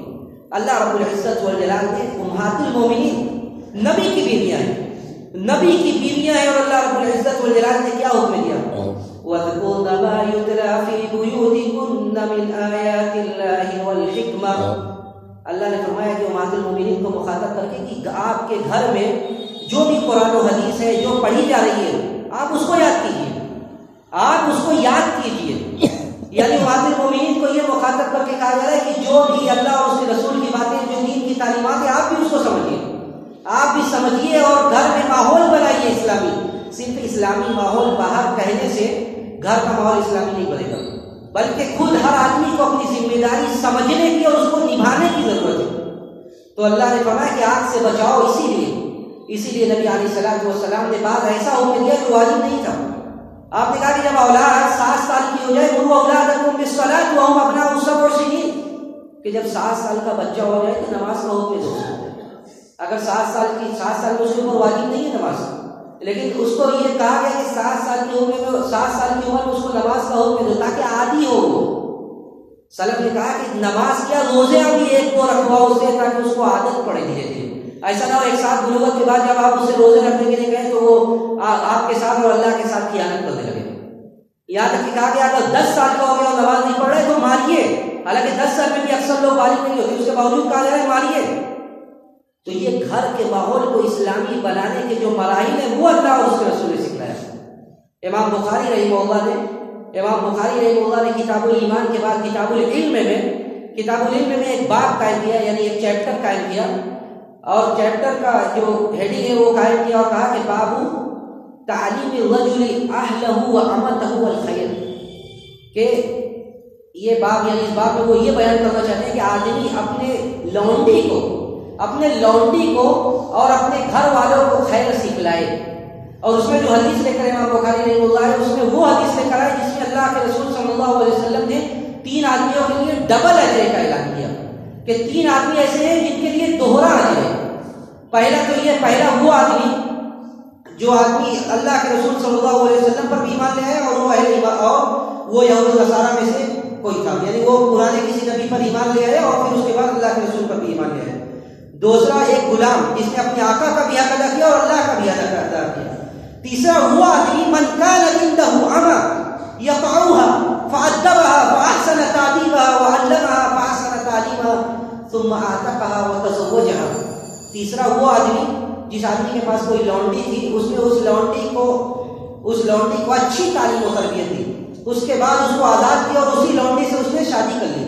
اللہ رب العزت والجلال نے امہات المومنین، نبی کی بیویاں ہیں۔ نبی کی بیویاں ہیں اور اللہ رب العزت والجلال نے کیا حکم دیا؟ وَذْكُرْنَ مَا يُتْلَى فِي بُيُوتِكُنَّ مِنْ آيَاتِ اللَّهِ وَالْحِكْمَةِ۔ اللہ نے فرمایا کہ امہات المومنین کو مخاطب کر کے کہ آپ کے گھر میں جو بھی قرآن و حدیث ہے، جو پڑھی جا رہی ہے، آپ اس کو یاد کیجیے آپ اس کو یاد کیجیے یعنی امہات المومنین کو یہ مخاطب کر کے کہا جا رہا ہے کہ جو بھی اللہ اور اس کے رسول کی باتیں، جو دین کی تعلیمات ہیں آپ بھی اس کو سمجھیے۔ آپ بھی سمجھیے اور گھر میں ماحول بنائیے اسلامی۔ صرف اسلامی ماحول باہر کہنے سے گھر کا ماحول اسلامی نہیں بنے گا۔ بلکہ خود ہر آدمی کو اپنی ذمہ داری سمجھنے کی اور اس کو نبھانے کی ضرورت ہے۔ تو اللہ نے فرمایا کہ آگ سے بچاؤ اسی لیے۔ اسی لیے نبی علیہ السلام والسلام نے بعد ایسا ہو دیا جو واجب نہیں تھا۔ آپ نے کہا کہ جب اولاد سات سال کی ہو جائے وہ اولاد تو ہم اپنا اسب اور سنی کہ جب سات سال کا بچہ ہو جائے تو نماز کا حکم دو اگر سات سال کی سات سال میں اس کے اوپر واجب نہیں ہے نماز۔ لیکن اس کو یہ کہا گیا کہ سات سال کی عمر میں سات سال کی عمر میں اس کو نماز کا حکم دو تاکہ عادی ہو۔ سلم نے کہا کہ نماز کیا؟ روزے ابھی ایک دو رکھواؤ اسے تاکہ اس کو عادت پڑے دھیرے دھیرے ایسا نہ ہو، ایک ساتھ بلوغت کے بعد جب آپ اسے روزے رکھنے کے لیے گئے تو وہ آپ کے ساتھ اور اللہ کے ساتھ خیانت کرنے لگے۔ یہاں تک کہ کہا کہ اگر دس سال کا ہو گیا اور نماز نہیں پڑھ رہے تو ماریے۔ حالانکہ دس سال میں بھی اکثر لوگ بالغ نہیں ہوتے، اس کے باوجود کہا جائے ماریے۔ تو یہ گھر کے ماحول کو اسلامی بنانے کے جو مراحل ہیں، وہ اللہ اور اس کے رسول نے سکھلایا۔ امام بخاری رحمہ اللہ نے، امام بخاری رحمہ اللہ نے کتاب الایمان کے بعد کتاب العلم میں، کتاب العلم میں ایک باب قائم کیا یعنی ایک چیپٹر قائم کیا۔ اور چیپٹر کا جو ہیڈنگ ہے وہ قائم کیا اور کہا کہ بابو، تعلیم الرجل اہلہ و امتہ الخیر۔ کہ یہ باب یعنی اس باب میں وہ یہ بیان کرنا چاہتے ہیں کہ آدمی اپنے لونڈی کو، اپنے لونڈی کو اور اپنے گھر والوں کو خیر سکھلائے۔ اور اس میں جو حدیث لے کر امام بخاری رحمہ اللہ ہے اس میں وہ حدیث لے کر آئے جس میں اللہ کے رسول صلی اللہ علیہ وسلم نے تین آدمیوں کے لیے ڈبل اجرے کا اعلان کیا۔ کہ تین آدمی ایسے ہیں جن کے لیے دوہرا اجر ہے۔ پہلا تو یہ پہلا وہ آدمی جو آدمی اللہ کے رسول صلی اللہ علیہ وسلم پر بھی ایمان لے آئے اور وہ اہل ایمان، اور وہ یہود نصارہ میں سے کوئی تھا۔ یعنی وہ پرانے کسی نبی پر ایمان لے آئے اور پھر اس کے بعد اللہ کے رسول پر بھی ایمان لے آئے۔ دوسرا، ایک غلام، جس نے اپنے آقا کا بھی حق ادا کیا اور اللہ کا بھی حق ادا کیا۔ تیسرا، وہ آدمی، من کان عنده عمى يقعوها فأدبها فأحسن تعذيبها وعلمها فأحسن تعليمها ثم أعتقها وتزوجها۔ تیسرا وہ آدمی جس آدمی کے پاس کوئی لانڈی تھی، اس نے اس لانڈی کو، اس لانڈی کو اچھی تعلیم و تربیت دی۔ اس کے بعد اس کو آزاد کیا اور اسی لانڈی سے اس نے شادی کر لی۔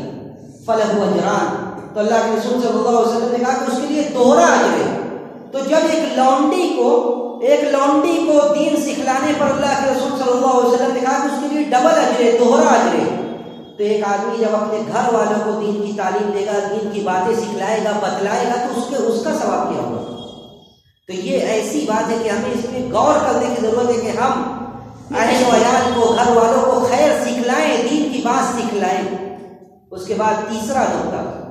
فلح اجران تو اللہ کے رسول صلی اللہ علیہ وسلم نے کہا کہ اس کے لیے دوہرا اجر ہے۔ تو جب ایک لانڈی کو، ایک لانڈی کو دین سکھلانے پر اللہ کے رسول صلی اللہ علیہ وسلم نے کہا کہ اس کے لیے ڈبل اجر ہے، دوہرا اجر ہے۔ تو ایک آدمی جب اپنے گھر والوں کو دین کی تعلیم دے گا، دین کی باتیں سکھلائے گا، بتلائے گا، تو اس کے، اس کا ثواب کیا ہوگا؟ تو یہ ایسی بات ہے کہ ہمیں اس میں غور کرنے کی ضرورت ہے کہ ہم اہل و عیال کو، گھر والوں کو خیر سکھلائیں، دین کی بات سکھلائیں۔ اس کے بعد تیسرا نقطہ،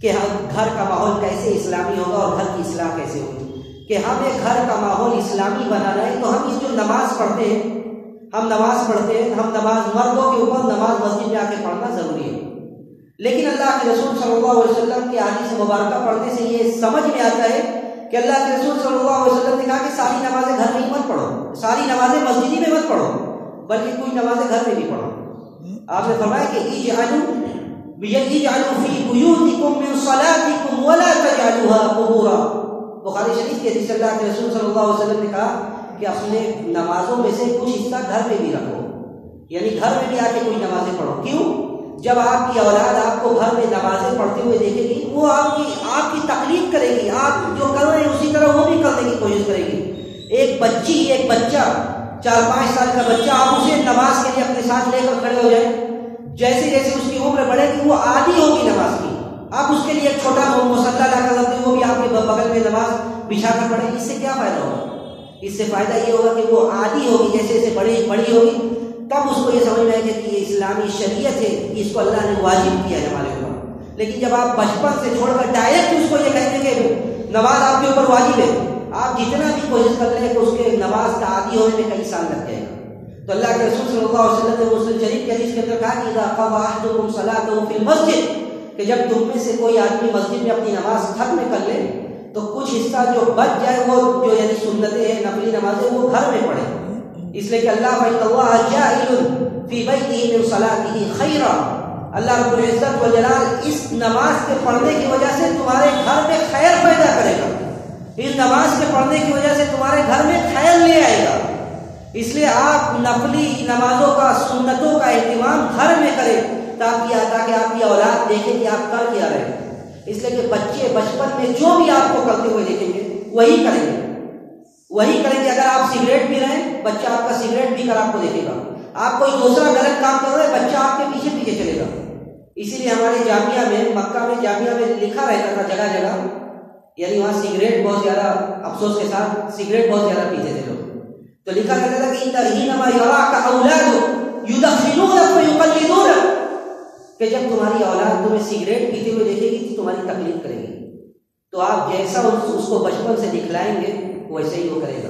کہ ہم گھر کا ماحول کیسے اسلامی ہوگا اور گھر کی اصلاح کیسے ہوگی؟ کہ ہم ایک گھر کا ماحول اسلامی بنا رہے ہیں تو ہم اس جو نماز پڑھتے ہیں ہم نماز پڑھتے ہیں، ہم نماز مردوں کے اوپر نماز مسجد میں آ کے پڑھنا ضروری ہے۔ لیکن اللہ کے رسول صلی اللہ علیہ وسلم کی حدیث مبارکہ پڑھنے سے یہ سمجھ میں آتا ہے کہ اللہ کے رسول صلی اللہ علیہ وسلم نے کہا کہ ساری نمازیں گھر میں ہی مت پڑھو۔ ساری نمازیں مسجد میں مت پڑھو، بلکہ کوئی نمازیں گھر میں بھی پڑھو۔ آپ نے فرمایا کہ اجعلوا یعنی ولا تجعلوها قبورا۔ بخاری شریف کے حدیث اللہ کے رسول صلی اللہ علیہ وسلم نے کہا کہ اپنے نمازوں میں سے کچھ حصہ گھر میں بھی رکھو۔ یعنی گھر میں بھی آ کے کوئی نمازیں پڑھو۔ کیوں؟ جب آپ کی اولاد آپ کو گھر میں نمازیں پڑھتے ہوئے دیکھے گی، وہ آپ کی آپ کی تکلیف کرے گی۔ آپ جو کر رہے ہیں اسی طرح وہ بھی کرنے کی کوشش کرے گی۔ ایک بچی، ایک بچہ، چار پانچ سال کا بچہ آپ اسے نماز کے لیے اپنے ساتھ لے کر کھڑے ہو جائیں۔ جیسے جیسے اس کی عمر بڑھے گی، وہ عادی ہوگی نماز کی۔ آپ اس کے لیے ایک چھوٹا مسلح لا کر رکھتے وہ بھی آپ کے بغل میں نماز بچھا کر پڑھے اس سے کیا فائدہ ہوگا؟ اس سے فائدہ یہ ہوگا کہ وہ عادی ہوگی، جیسے جیسے بڑی بڑی ہوگی، تب اس کو یہ سمجھ میں آئے گا کہ یہ اسلامی شریعت ہے، اس کو اللہ نے واجب کیا ہے ہمارے اوپر۔ لیکن جب آپ بچپن سے چھوڑ کر ڈائریکٹ اس کو یہ کہیں گے کہ نماز آپ کے اوپر واجب ہے، آپ جتنا بھی کوشش کر لیں کہ اس کے نماز کا عادی ہونے میں کئی سال لگ جائے گا۔ تو اللہ کے رسول صلی اللہ علیہ وسلم نے مسلم شریف کے حدیث کے اندر کہا کہ اذا قضى احدكم صلاته في المسجد، کہ جب تم میں سے کوئی آدمی مسجد میں اپنی نماز ختم کر لے تو کچھ حصہ جو بچ جائے وہ جو یعنی سنتیں ہیں نفلی نمازیں، وہ گھر میں پڑھے اس لیے کہ اللہ فإن الله جاعل من اللہ رب العزت و جلال اس نماز کے پڑھنے کی وجہ سے تمہارے گھر میں خیر پیدا کرے گا۔ اس نماز کے پڑھنے کی وجہ سے تمہارے گھر میں خیر لے آئے گا۔ اس لیے آپ نفلی نمازوں کا، سنتوں کا اہتمام گھر میں کریں، تاکہ تاکہ آپ کی اولاد دیکھیں کہ آپ کر کیا رہے اس لیے کہ بچے بچپن میں جو بھی آپ کو کرتے ہوئے دیکھیں گے، وہی کریں گے۔ وہی کریں گے اگر آپ سگریٹ پی رہے ہیں، بچہ آپ کا سگریٹ پی کر آپ کو دیکھے گا۔ آپ کوئی دوسرا غلط کام کر رہے ہیں، بچہ آپ کے پیچھے پیچھے چلے گا۔ اسی لیے ہمارے جامعہ میں، مکہ میں جامعہ میں لکھا رہتا تھا جگہ جگہ یعنی وہاں سگریٹ بہت زیادہ افسوس کے ساتھ سگریٹ بہت زیادہ پیتے تھے لوگ۔ تو لکھا رہتا تھا کہ ترہینما یراک اولاد یدخلونک ویقلدونک کہ جب تمہاری اولاد تمہیں سگریٹ پیتے ہوئے دیکھے گی تو تمہاری تکلیف کرے گی۔ تو آپ جیسا اس کو بچپن سے دکھلائیں گے، ویسے ہی وہ کرے گا۔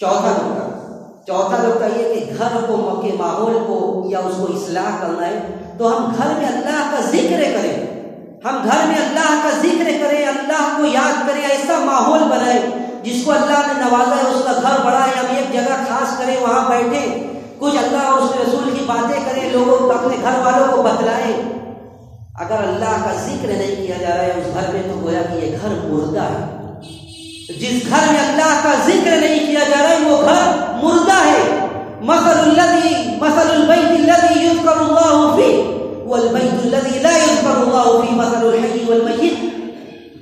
چوتھا نقطہ۔ چوتھا نقطہ یہ کہ گھر کو کے ماحول کو یا اس کو اصلاح کرنا ہے تو ہم گھر میں اللہ کا ذکر کریں۔ ہم گھر میں اللہ کا ذکر کریں، اللہ کو یاد کریں، ایسا ماحول بنائیں جس کو اللہ نے نوازا ہے، اس کا گھر بڑا ہے ہم ایک جگہ خاص کریں، وہاں بیٹھے کچھ اللہ اور اس کے رسول کی باتیں کریں، لوگوں کو اپنے گھر والوں کو بتلائیں۔ اگر اللہ کا ذکر نہیں کیا جا رہا ہے، اس گھر میں تو گویا کہ یہ گھر مردہ ہے۔ جس گھر میں اللہ کا ذکر نہیں کیا جا رہا ہے، وہ گھر مردہ ہے۔ مثل الذي مثل البيت الذي يذكر الله فيه والبيت الذي لا يذكر الله فيه مثل الحي والميت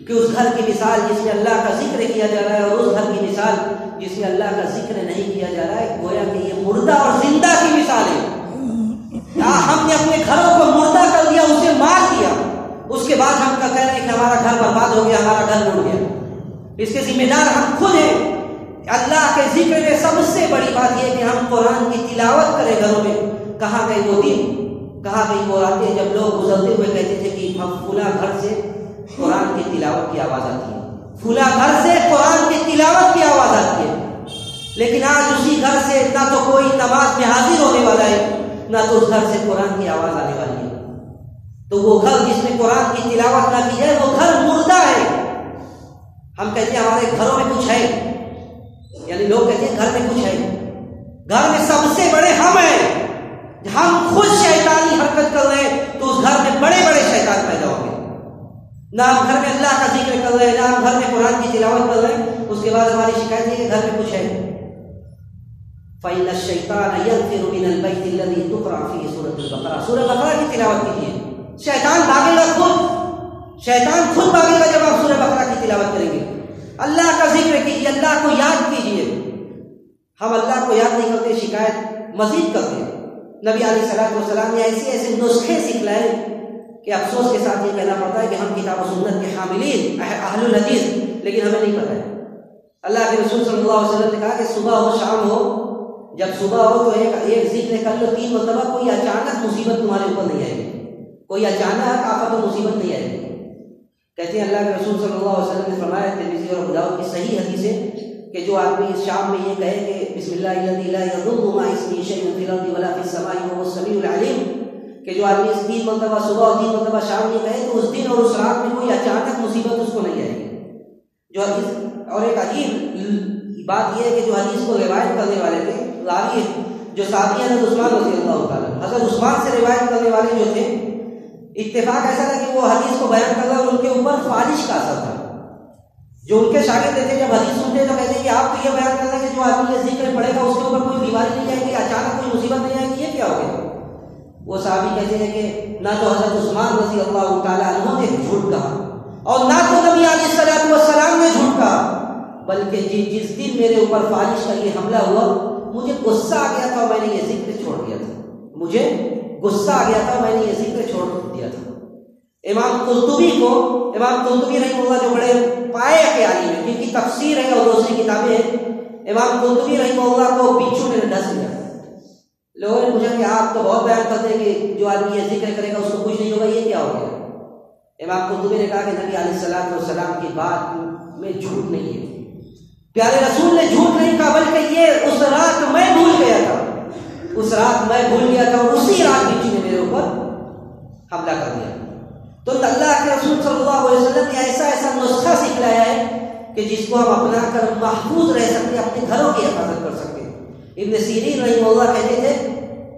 کہ اس گھر کی مثال جس میں اللہ کا ذکر کیا جا رہا ہے اور اس گھر کی مثال جس میں اللہ کا ذکر نہیں کیا جا رہا ہے، گویا کہ یہ مردہ اور زندہ کی مثال ہے۔ ہم نے اپنے گھروں کو مردہ کر دیا، اسے مار دیا۔ اس کے بعد ہم کا کہہ رہے ہیں کہ ہمارا گھر برباد ہو گیا، ہمارا گھر مڑ گیا۔ اس کے ذمہ دار ہم خود ہیں۔ اللہ کے ذکر میں سب سے بڑی بات یہ کہ ہم قرآن کی تلاوت کریں گھروں میں۔ کہاں گئی وہ دن؟ کہاں گئی وہ راتیں جب لوگ گزرتے ہوئے کہتے تھے کہ ہم فلاں گھر سے قرآن کی تلاوت کی آواز آتی ہے۔ فلاں گھر سے قرآن کی تلاوت کی آواز آتی ہے۔ لیکن آج اسی گھر سے نہ تو کوئی نماز میں حاضر ہونے والا ہے، نہ تو اس گھر سے قرآن کی آواز آنے والی ہے۔ تو وہ گھر جس میں قرآن کی تلاوت نہ کی جائے وہ گھر مردہ ہے۔ ہم کہتے ہیں ہمارے گھروں میں کچھ ہے۔ یعنی لوگ کہتے ہیں گھر میں کچھ ہے۔ گھر میں سب سے بڑے ہم ہیں۔ ہم خود شیطانی حرکت کر رہے ہیں، تو اس گھر میں بڑے بڑے شیطان پیدا ہوں گے نہ ہم گھر میں اللہ کا ذکر کر رہے ہیں نہ ہم گھر میں قرآن کی تلاوت کر رہے ہیں، اس کے بعد ہماری شکایت ہے کہ گھر میں کچھ ہے۔ فَإِنَّ الشَّيْطَانَ يَغْفِرُ مِنَ الْبَيْتِ الَّذِي تُقْرَأَ فِيهِ سُورَةُ الْبَقَرَةِ۔ سورہ بقرہ کی تلاوت کیجیے شیطان بھاگے گا خود۔ شیطان خود بھاگے گا جب آپ سورہ بقرہ کی تلاوت کریں گے۔ اللہ کا ذکر کیجیے اللہ کو یاد کیجیے ہم اللہ کو یاد نہیں کرتے، شکایت مزید کرتے ہیں۔ نبی علیہ صلاح والسلام نے ایسے ایسے نسخے سکھلائے کہ افسوس کے ساتھ یہ کہنا پڑتا ہے کہ ہم کتاب و سنت کے حاملین اہل الحدیث، لیکن ہمیں نہیں پتہ ہے۔ اللہ کے رسول صلی اللہ علیہ وسلم نے کہا کہ صبح ہو، شام ہو۔ جب صبح ہو تو ایک ایک ذکر کر لو، تین مرتبہ کوئی اچانک مصیبت تمہارے اوپر نہیں آئے گی۔ کوئی اچانک آفت و مصیبت نہیں آئے گی۔ کہتے ہیں اللہ کے رسول صلی اللہ علیہ وسلم نے فرمایا ترمیزی اور خداؤ کی صحیح حدیث ہے کہ جو آدمی اس شام میں یہ کہے کہ بسم اللہ الذي لا يضر ما الارض ولا في السماء وهو السميع العليم کہ جو آدمی اس تین مرتبہ صبح اور تین مرتبہ شام یہ کہے تو اس دن اور اس رات میں کوئی اچانک مصیبت اس کو نہیں آئے گی۔ جو حدیث اور ایک عجیب بات یہ ہے کہ جو حدیث کو روایت کرنے والے تھے، راوی جو صحابی حضرت عثمان رضی اللہ تعالیٰ حضرت عثمان سے روایت کرنے والے جو تھے، اتفاق ایسا تھا کہ وہ حدیث کو بیان کر رہا اور ان کے اوپر فالش کا اثر تھا۔ جو ان کے شاگرد تھے، جب حدیث سنتے تو کہتے ہیں کہ آپ تو یہ بیان کر رہے ہیں کہ جو آدمی یہ ذکر پڑے گا، اس کے اوپر کوئی بیماری نہیں جائے گی، اچانک کوئی مصیبت نہیں آئے گی، یہ کیا ہو گیا؟ وہ صحابی کہتے ہیں کہ نہ تو حضرت عثمان رضی اللہ تعالیٰ عنہ نے جھوٹ کہا اور نہ تو نبی علیہ السلام والسلام نے جھوٹ کہا، بلکہ جی جس دن میرے اوپر فالش کا یہ حملہ ہوا، مجھے غصہ آ گیا تھا، میں نے یہ ذکر چھوڑ دیا تھا۔ مجھے غصہ آ گیا تھا، میں نے یہ ذکر چھوڑ دیا تھا۔ امام قلطبی کو، امام قلطبی رحمہ اللہ جو بڑے پائے کے عالم ہیں، جن کی تفسیر ہے اور دوسری کتابیں ہیں، امام قلطبی رحمہ اللہ کو بچھو نے ڈس لیا لوگوں نے پوچھا کہ آپ تو بہت بیان کرتے ہیں کہ جو آدمی یہ ذکر کرے گا اس کو کچھ نہیں ہوگا یہ کیا ہو گیا؟ امام قلطبی نے کہا کہ نبی علیہ السلام والسلام کی بات میں جھوٹ نہیں ہے۔ پیارے رسول نے جھوٹ نہیں کہا، بلکہ یہ اس رات میں بھول گیا تھا۔ اس رات میں بھول گیا تھا اور اسی رات بچی نے میرے اوپر حملہ کر دیا۔ تو اللہ کے رسول صلی اللہ علیہ وسلم نے ایسا ایسا نسخہ سکھلایا ہے کہ جس کو ہم اپنا کر محفوظ رہ سکتے، اپنے گھروں کی حفاظت کر سکتے۔ ابن سیرین رحمہ اللہ کہتے تھے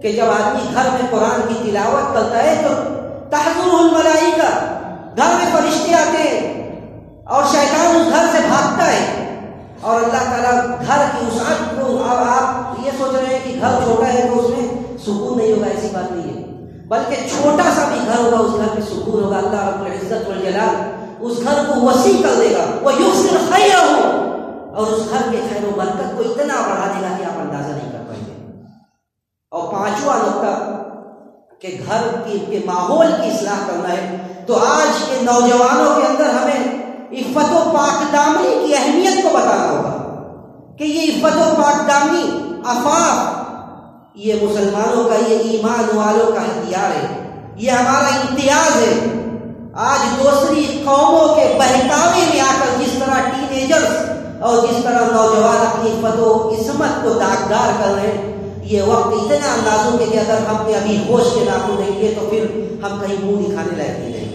کہ جب آدمی گھر میں قرآن کی تلاوت کرتا ہے تو تحضر الملائی کا گھر میں فرشتے آتے ہیں اور شیطان اس گھر سے بھاگتا ہے۔ اور اللہ تعالیٰ گھر کی وسعت کو، اب آپ یہ سوچ رہے ہیں کہ گھر چھوٹا ہے تو اس میں سکون نہیں ہوگا، ایسی بات نہیں ہے۔ بلکہ چھوٹا سا بھی گھر ہوگا، اس گھر میں سکون ہوگا۔ اللہ رب العزت والجلال اس گھر کو وسیع کر دے گا۔ وہ یوسر خیر ہو اور اس گھر کے خیر و برکت کو اتنا بڑھا دے گا کہ آپ اندازہ نہیں کر پائیں گے۔ اور پانچواں نقطہ کہ گھر کی کے ماحول کی اصلاح کرنا ہے۔ تو آج کے نوجوانوں کے اندر ہمیں عفت و پاک دامنی کی اہمیت کو بتانا ہوگا کہ یہ عفت و پاک دامنی افاق یہ مسلمانوں کا، یہ ایمان والوں کا ہتھیار ہے۔ یہ ہمارا امتیاز ہے۔ آج دوسری قوموں کے بہکاوے میں آ کر جس طرح ٹین ایجرس اور جس طرح نوجوان اپنی عفت و عصمت کو داغدار کر رہے ہیں، یہ وقت اتنا اندازوں کے کہ اگر ہم نے ابھی ہوش کے ناخن نہیں لیے تو پھر ہم کہیں منہ دکھانے لائق نہیں رہیں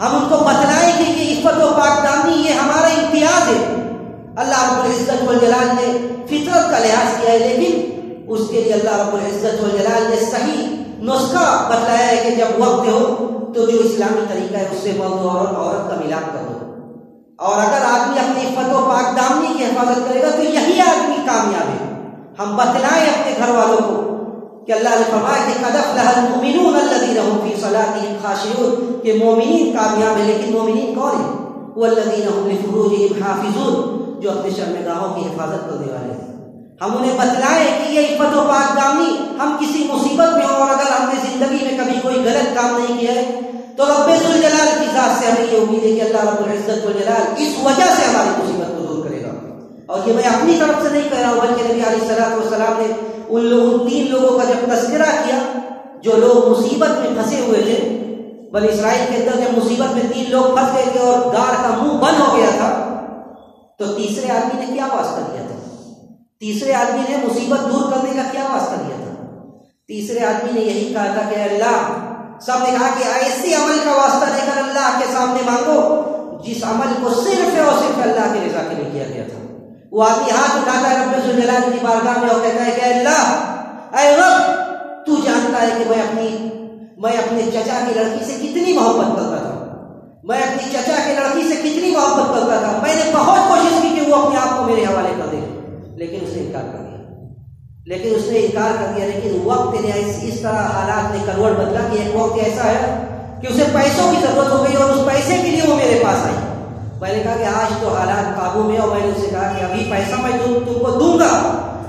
ہم ان کو بتلائیں گے کہ عفت و پاک دامنی یہ ہمارا امتیاز ہے۔ اللہ رب العزت والجلال نے فطرت کا لحاظ کیا ہے، لیکن اس کے لیے اللہ رب العزت والجلال نے صحیح نسخہ بتلایا ہے کہ جب وقت ہو تو جو اسلامی طریقہ ہے، اس سے مرد اور عورت کا ملاپ کر دو اور اگر آدمی اپنی عفت و پاک دامنی کی حفاظت کرے گا تو یہی آدمی کامیاب ہے۔ ہم بتلائیں اپنے گھر والوں کو کہ اللہ نے فرمایا کہ قدف لہل المؤمنون الذين هم في صلاتهم خاشعون، کہ مومنین کامیاب ہیں لیکن مومنین کون ہیں؟ وہ الذين هم لفروجهم حافظون، جو اپنے شرمگاہوں کی حفاظت کرنے والے ہیں۔ ہم انہیں بتلائیں کہ یہ عفت و پاک دامنی ہم کسی مصیبت میں اور اگر ہم نے زندگی میں کبھی کوئی غلط کام نہیں کیا ہے، تو رب الجلال کی ذات سے ہمیں یہ امید ہے کہ اللہ رب العزت والجلال اس وجہ سے ہماری مصیبت کو دور کرے گا۔ اور یہ میں اپنی طرف سے نہیں کہہ رہا ہوں، بلکہ نبی علیہ السلام والسلام نے ان لوگوں تین لوگوں کا جب تذکرہ کیا، جو لوگ مصیبت میں پھنسے ہوئے تھے بل اسرائیل کے اندر جب مصیبت میں تین لوگ پھنس گئے تھے اور گار کا منہ بند ہو گیا تھا، تو تیسرے آدمی نے کیا واسطہ دیا تھا؟ تیسرے آدمی نے مصیبت دور کرنے کا کیا واسطہ دیا تھا؟ تیسرے آدمی نے یہی کہا تھا کہ اللہ سب نے کہا کہ ایسے عمل کا واسطہ دے کر اللہ کے سامنے مانگو، جس عمل کو صرف اور صرف اللہ کے رضا کے لیے کیا گیا تھا۔ وہ آدمی ہاتھ اٹھاتا ہے، رب جلال کی بارگاہ میں اور کہتا ہے کہ اللہ، اے رب، تو جانتا ہے کہ میں اپنی، میں اپنے چچا کی لڑکی سے کتنی محبت کرتا تھا۔ میں اپنی چچا کی لڑکی سے کتنی محبت کرتا تھا۔ میں نے بہت کوشش کی کہ وہ اپنے آپ کو میرے حوالے کر دے۔ لیکن اس نے انکار کر دیا۔ لیکن اس نے انکار کر دیا، لیکن وقت نے اس طرح حالات نے کروڑ بدلا کہ ایک وقت ایسا ہے کہ اسے پیسوں کی ضرورت ہو گئی اور اس پیسے کے لیے وہ میرے پاس آئی۔ میں نے کہا کہ آج تو حالات قابو میں اور میں نے اسے کہا کہ ابھی پیسہ میں تم تم کو دوں گا،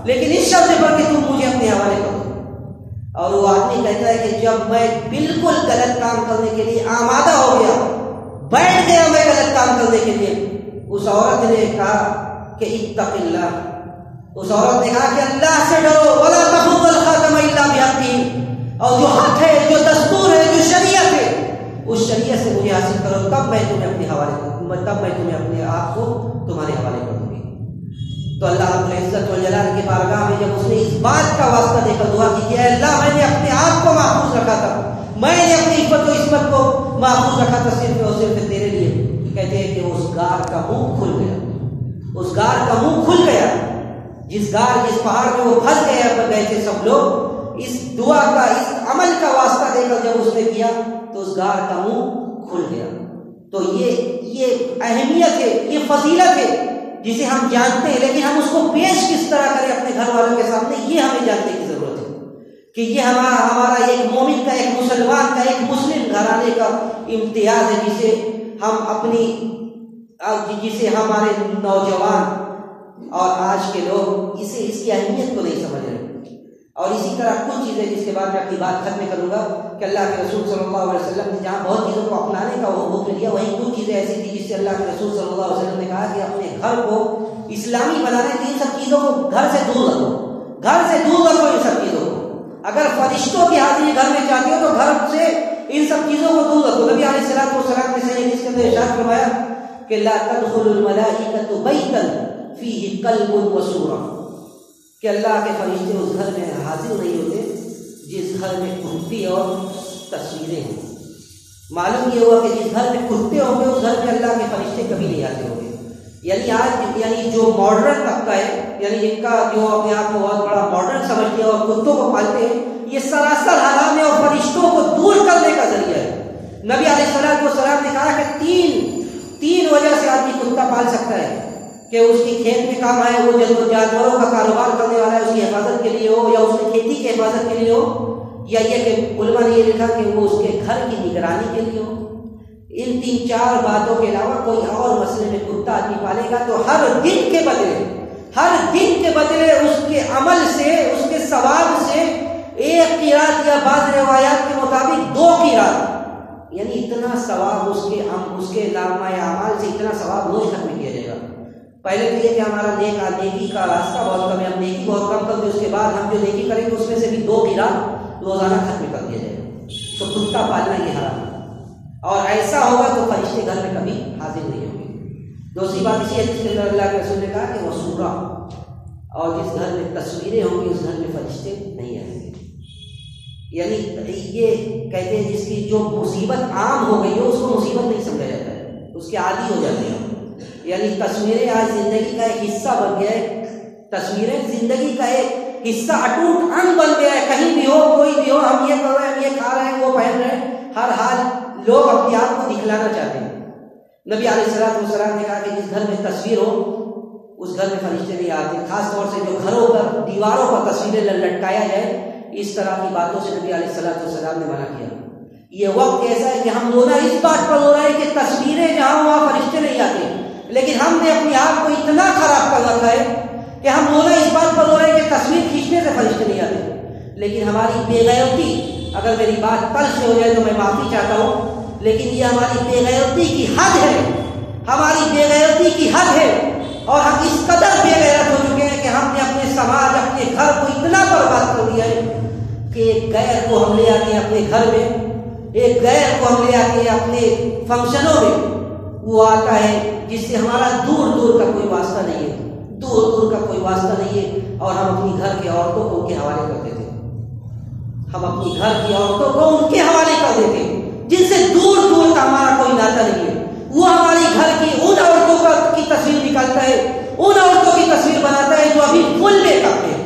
لیکن اس شبد پر کہ تم مجھے اپنے حوالے کر دو اور وہ آدمی کہتا ہے کہ جب میں بالکل غلط کام کرنے کے لیے آمادہ ہو گیا، بیٹھ گیا میں غلط کام کرنے کے لیے۔ اس عورت نے کہا کہ اتق اللہ اس عورت نے کہا کہ اللہ سے ڈرو، ولا تخذ الخاتم الا بحقی اور جو حق ہے، جو دستور ہے، جو شریعت ہے، اس شریعت سے مجھے حاصل کرو، تب میں تمہیں اپنے حوالے کروں تب میں تمہیں اپنے آپ کو تمہارے حوالے کر دوں گی۔ تو اللہ رب العزت والجلال کے بارگاہ میں جب اس نے اس بات کا واسطہ دے کر دعا کی کہ اللہ، میں نے اپنے آپ کو محفوظ رکھا تھا۔ میں نے اپنی عفت و عصمت کو محفوظ رکھا تھا صرف اور صرف تیرے لیے۔ کہتے ہیں کہ اس گار کا منہ کھل گیا۔ اس گار کا منہ کھل گیا۔ جس گار جس پہاڑ میں وہ پھنس گیا پر گئے تھے سب لوگ، اس دعا کا، اس عمل کا واسطہ دے کر جب اس نے کیا، تو اس گار کا منہ کھل گیا۔ تو یہ یہ اہمیت ہے، یہ فضیلت ہے، جسے ہم جانتے ہیں، لیکن ہم اس کو پیش کس طرح کریں اپنے گھر والوں کے سامنے، یہ ہمیں جاننے کی ضرورت ہے۔ کہ یہ ہمارا ہمارا ایک مومن کا، ایک مسلمان کا، ایک مسلم گھرانے کا امتیاز ہے، جسے ہم اپنی جسے ہمارے نوجوان اور آج کے لوگ اسے اس کی اہمیت کو نہیں سمجھ رہے۔ اور اسی طرح کچھ چیزیں جس کے بعد میں اپنی بات ختم کروں گا کہ اللہ کے رسول صلی اللہ علیہ وسلم نے جہاں بہت چیزوں کو اپنانے کا وہ حکم لیا وہیں کچھ چیزیں ایسی تھی جس سے اللہ کے رسول صلی اللہ علیہ وسلم نے کہا کہ اپنے گھر کو اسلامی بنانے کے ان سب چیزوں کو گھر سے دور رکھو۔ گھر سے دور رکھو ان سب چیزوں کو۔ اگر فرشتوں کی حاضری گھر میں چاہتے ہو تو گھر سے ان سب چیزوں کو دور رکھو۔ نبی علیہ السلام والسلام نے صحیح جس کے اندر ارشاد فرمایا کہ لا تدخل الملائکۃ بیتا فیہ قلب وسورہ کہ اللہ کے فرشتے اس گھر میں حاضر نہیں ہوتے، جس گھر میں کتی اور تصویریں ہوں۔ معلوم یہ ہوا کہ جس گھر میں کتے ہوں گے، اس گھر میں اللہ کے فرشتے کبھی نہیں آتے ہوں گے۔ یعنی آج یعنی جو ماڈرن طبقہ ہے یعنی جن کا جو اپنے آپ کو بہت بڑا ماڈرن سمجھتے ہیں اور کتوں کو پالتے ہیں، یہ سراسر حرام ہے اور فرشتوں کو دور کرنے کا ذریعہ ہے۔ نبی علیہ السلام کو سلام نے کہا کہ تین تین وجہ سے آدمی کتا پال سکتا ہے۔ کہ اس کی کھیت میں کام آئے، وہ جانوروں کا کاروبار کرنے والا ہے، اس کی حفاظت کے لیے ہو یا اس کی کھیتی کی حفاظت کے لیے ہو، یا یہ کہ علماء نے یہ لکھا کہ وہ اس کے گھر کی نگرانی کے لیے ہو۔ ان تین چار باتوں کے علاوہ کوئی اور مسئلے میں کتا آدمی پالے گا تو ہر دن کے بدلے، ہر دن کے بدلے اس کے عمل سے، اس کے ثواب سے ایک کی رات یا بعض روایات کے مطابق دو کی رات۔ یعنی اتنا ثواب اس کے اس کے لامہ اعمال سے اتنا ثواب روز تک میں پہلے تو یہ کہ ہمارا نیک نیکی کا راستہ بہت کم ہے، ہم نیکی بہت کم کرتے اس کے بعد ہم جو نیکی کریں گے، اس میں سے بھی دو کی رات روزانہ ختم کر دیا جائے تو کتا پالنا یہ حرام ہے۔ اور ایسا ہوگا تو فرشتے گھر میں کبھی حاضر نہیں ہوں گے۔ دوسری بات اسی ہے جس کے اندر اللہ کے رسول نے کہا کہ وہ سورا اور جس گھر میں تصویریں ہوں گی، اس گھر میں فرشتے نہیں آئیں گے۔ یعنی یہ کہتے ہیں جس کی جو مصیبت عام ہو گئی ہو اس کو مصیبت نہیں سمجھا جاتا ہے، اس کے عادی ہو جاتے ہیں۔ یعنی تصویریں آج زندگی کا ایک حصہ بن گیا ہے۔ تصویریں زندگی کا ایک حصہ اٹوٹ انگ بن گیا ہے۔ کہیں بھی ہو، کوئی بھی ہو، ہم یہ کر رہے ہیں، ہم یہ کھا رہے ہیں، وہ پہن رہے ہیں۔ ہر حال لوگ اپنے آپ کو دکھلانا چاہتے ہیں۔ نبی علیہ السلام والسلام نے کہا کہ جس گھر میں تصویر ہو، اس گھر میں فرشتے نہیں آتے۔ خاص طور سے جو گھروں پر، دیواروں پر تصویریں لٹکایا جائے، اس طرح کی باتوں سے نبی علیہ السلام والسلام نے منع کیا۔ یہ وقت ایسا ہے کہ ہم رونا اس بات پر رو رہے ہیں کہ تصویریں جہاں وہاں فرشتے نہیں آتے۔ لیکن ہم نے اپنے آپ کو اتنا خراب کر رکھا ہے کہ ہم رونا اس بات پر رو رہے ہیں کہ تصویر کھینچنے سے فرشتے نہیں آتے۔ لیکن ہماری بے غیرتی اگر میری بات کل سے ہو جائے تو میں معافی چاہتا ہوں۔ لیکن یہ ہماری بے غیرتی کی حد ہے۔ ہماری بے غیرتی کی حد ہے۔ اور ہم اس قدر بے غیرت ہو چکے ہیں کہ ہم نے اپنے سماج، اپنے گھر کو اتنا برباد کر دیا ہے کہ ایک غیر کو ہم لے آتے ہیں اپنے گھر میں، ایک غیر کو ہم لے آتے ہیں اپنے فنکشنوں میں۔ وہ آتا ہے جس سے ہمارا دور دور کا کوئی واسطہ نہیں ہے۔ دور دور کا کوئی واسطہ نہیں ہے اور ہم اپنی گھر کی عورتوں کو ان کے حوالے کر دیتے ہم اپنی گھر کی عورتوں کو ان کے حوالے کر دیتے جن سے دور دور کا ہمارا کوئی ناطا نہیں ہے۔ وہ ہماری گھر کی ان عورتوں کا کی تصویر نکالتا ہے، ان عورتوں کی تصویر بناتا ہے جو ابھی فل میک اپ ہے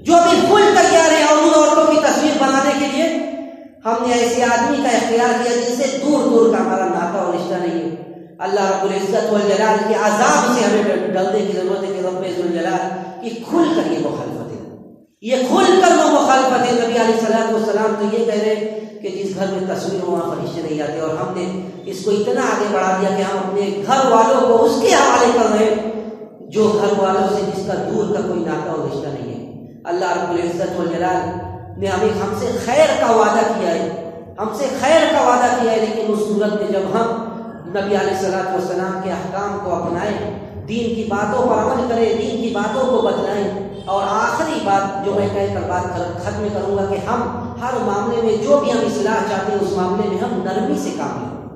جو ابھی فل تیار ہے اور ان عورتوں کی تصویر بنانے کے لیے ہم نے ایسے آدمی کا اختیار کیا جن سے دور دور کا ہمارا ناتا اور رشتہ نہیں ہے اللہ رب العزت والجلال کے عذاب سے ہمیں ڈرنے کی ضرورت ہے کہ رب الجلال کی کھل کر یہ مخالفت ہے۔ یہ کھل کر وہ مخالفت ہے۔ نبی علیہ السلام والسلام تو یہ کہہ رہے ہیں کہ جس گھر میں تصویر ہو، وہاں فرشتے نہیں آتے۔ اور ہم نے اس کو اتنا آگے بڑھا دیا کہ ہم اپنے گھر والوں کو اس کے حوالے کر رہے ہیں۔ جو گھر والوں سے جس کا دور کا کوئی ناتا اور رشتہ نہیں ہے۔ اللہ رب العزت والجلال نے ہمیں ہم سے خیر کا وعدہ کیا ہے۔ ہم سے خیر کا وعدہ کیا ہے، لیکن اس صورت میں جب ہم نبی علیہ السلام والسلام کے احکام کو اپنائیں، دین کی باتوں پر عمل کریں، دین کی باتوں کو بتلائیں اور آخری بات جو میں کہہ کر بات ختم کروں گا کہ ہم ہر معاملے میں جو بھی ہم اصلاح چاہتے ہیں، اس معاملے میں ہم نرمی سے کام لیں۔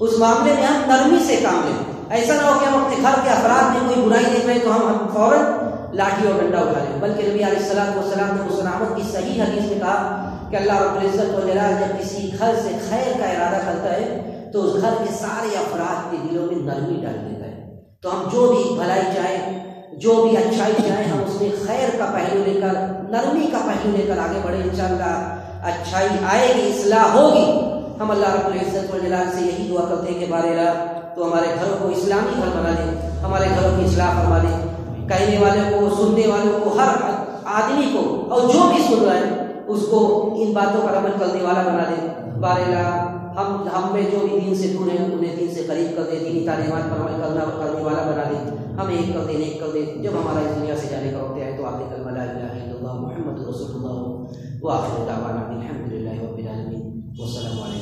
اس معاملے میں ہم نرمی سے کام لیں۔ ایسا نہ ہو کہ ہم اپنے گھر کے افراد میں کوئی برائی دیکھ رہے ہیں تو ہم فوراً لاٹھی اور ڈنڈا اٹھا لیں بلکہ نبی علیہ السلام والسلام نے مسلمت کی صحیح حدیث میں کہا کہ اللہ رب العزت و جلال جب کسی گھر سے خیر کا ارادہ کرتا ہے تو اس گھر کے سارے افراد کے دلوں میں نرمی ڈال دیتا ہے۔ تو ہم جو بھی بھلائی چاہیں، جو بھی اچھائی چاہیں، ہم اس میں خیر کا پہلو لے کر، نرمی کا پہلو لے کر آگے بڑھیں۔ انشاءاللہ اچھائی آئے گی، اصلاح ہوگی۔ ہم اللہ رب العزت و جلال سے یہی دعا کرتے ہیں کہ بارے تو ہمارے گھروں کو اسلامی گھر بنا دے ہمارے گھروں کی اصلاح فرما دے کہنے والے کو، سننے والوں کو، ہر آدمی کو، اور جو بھی سن رہا ہے، اس کو ان باتوں پر عمل کرنے والا بنا دے۔ بارے اللہ ہم ہم میں جو بھی دین سے دور ہیں، انہیں دین سے قریب کر دے دینی تعلیمات پر عمل کرنا، کرنے والا بنا دے۔ ہم ایک کر دیں ایک کر دیں جب ہمارا اس دنیا سے جانے کا وقت ہے، تو آپ نے کلمہ لا الہ الا اللہ، محمد رسول اللہ۔ و آخر دعوانا الحمد للہ رب العالمین۔ والسلام علیکم۔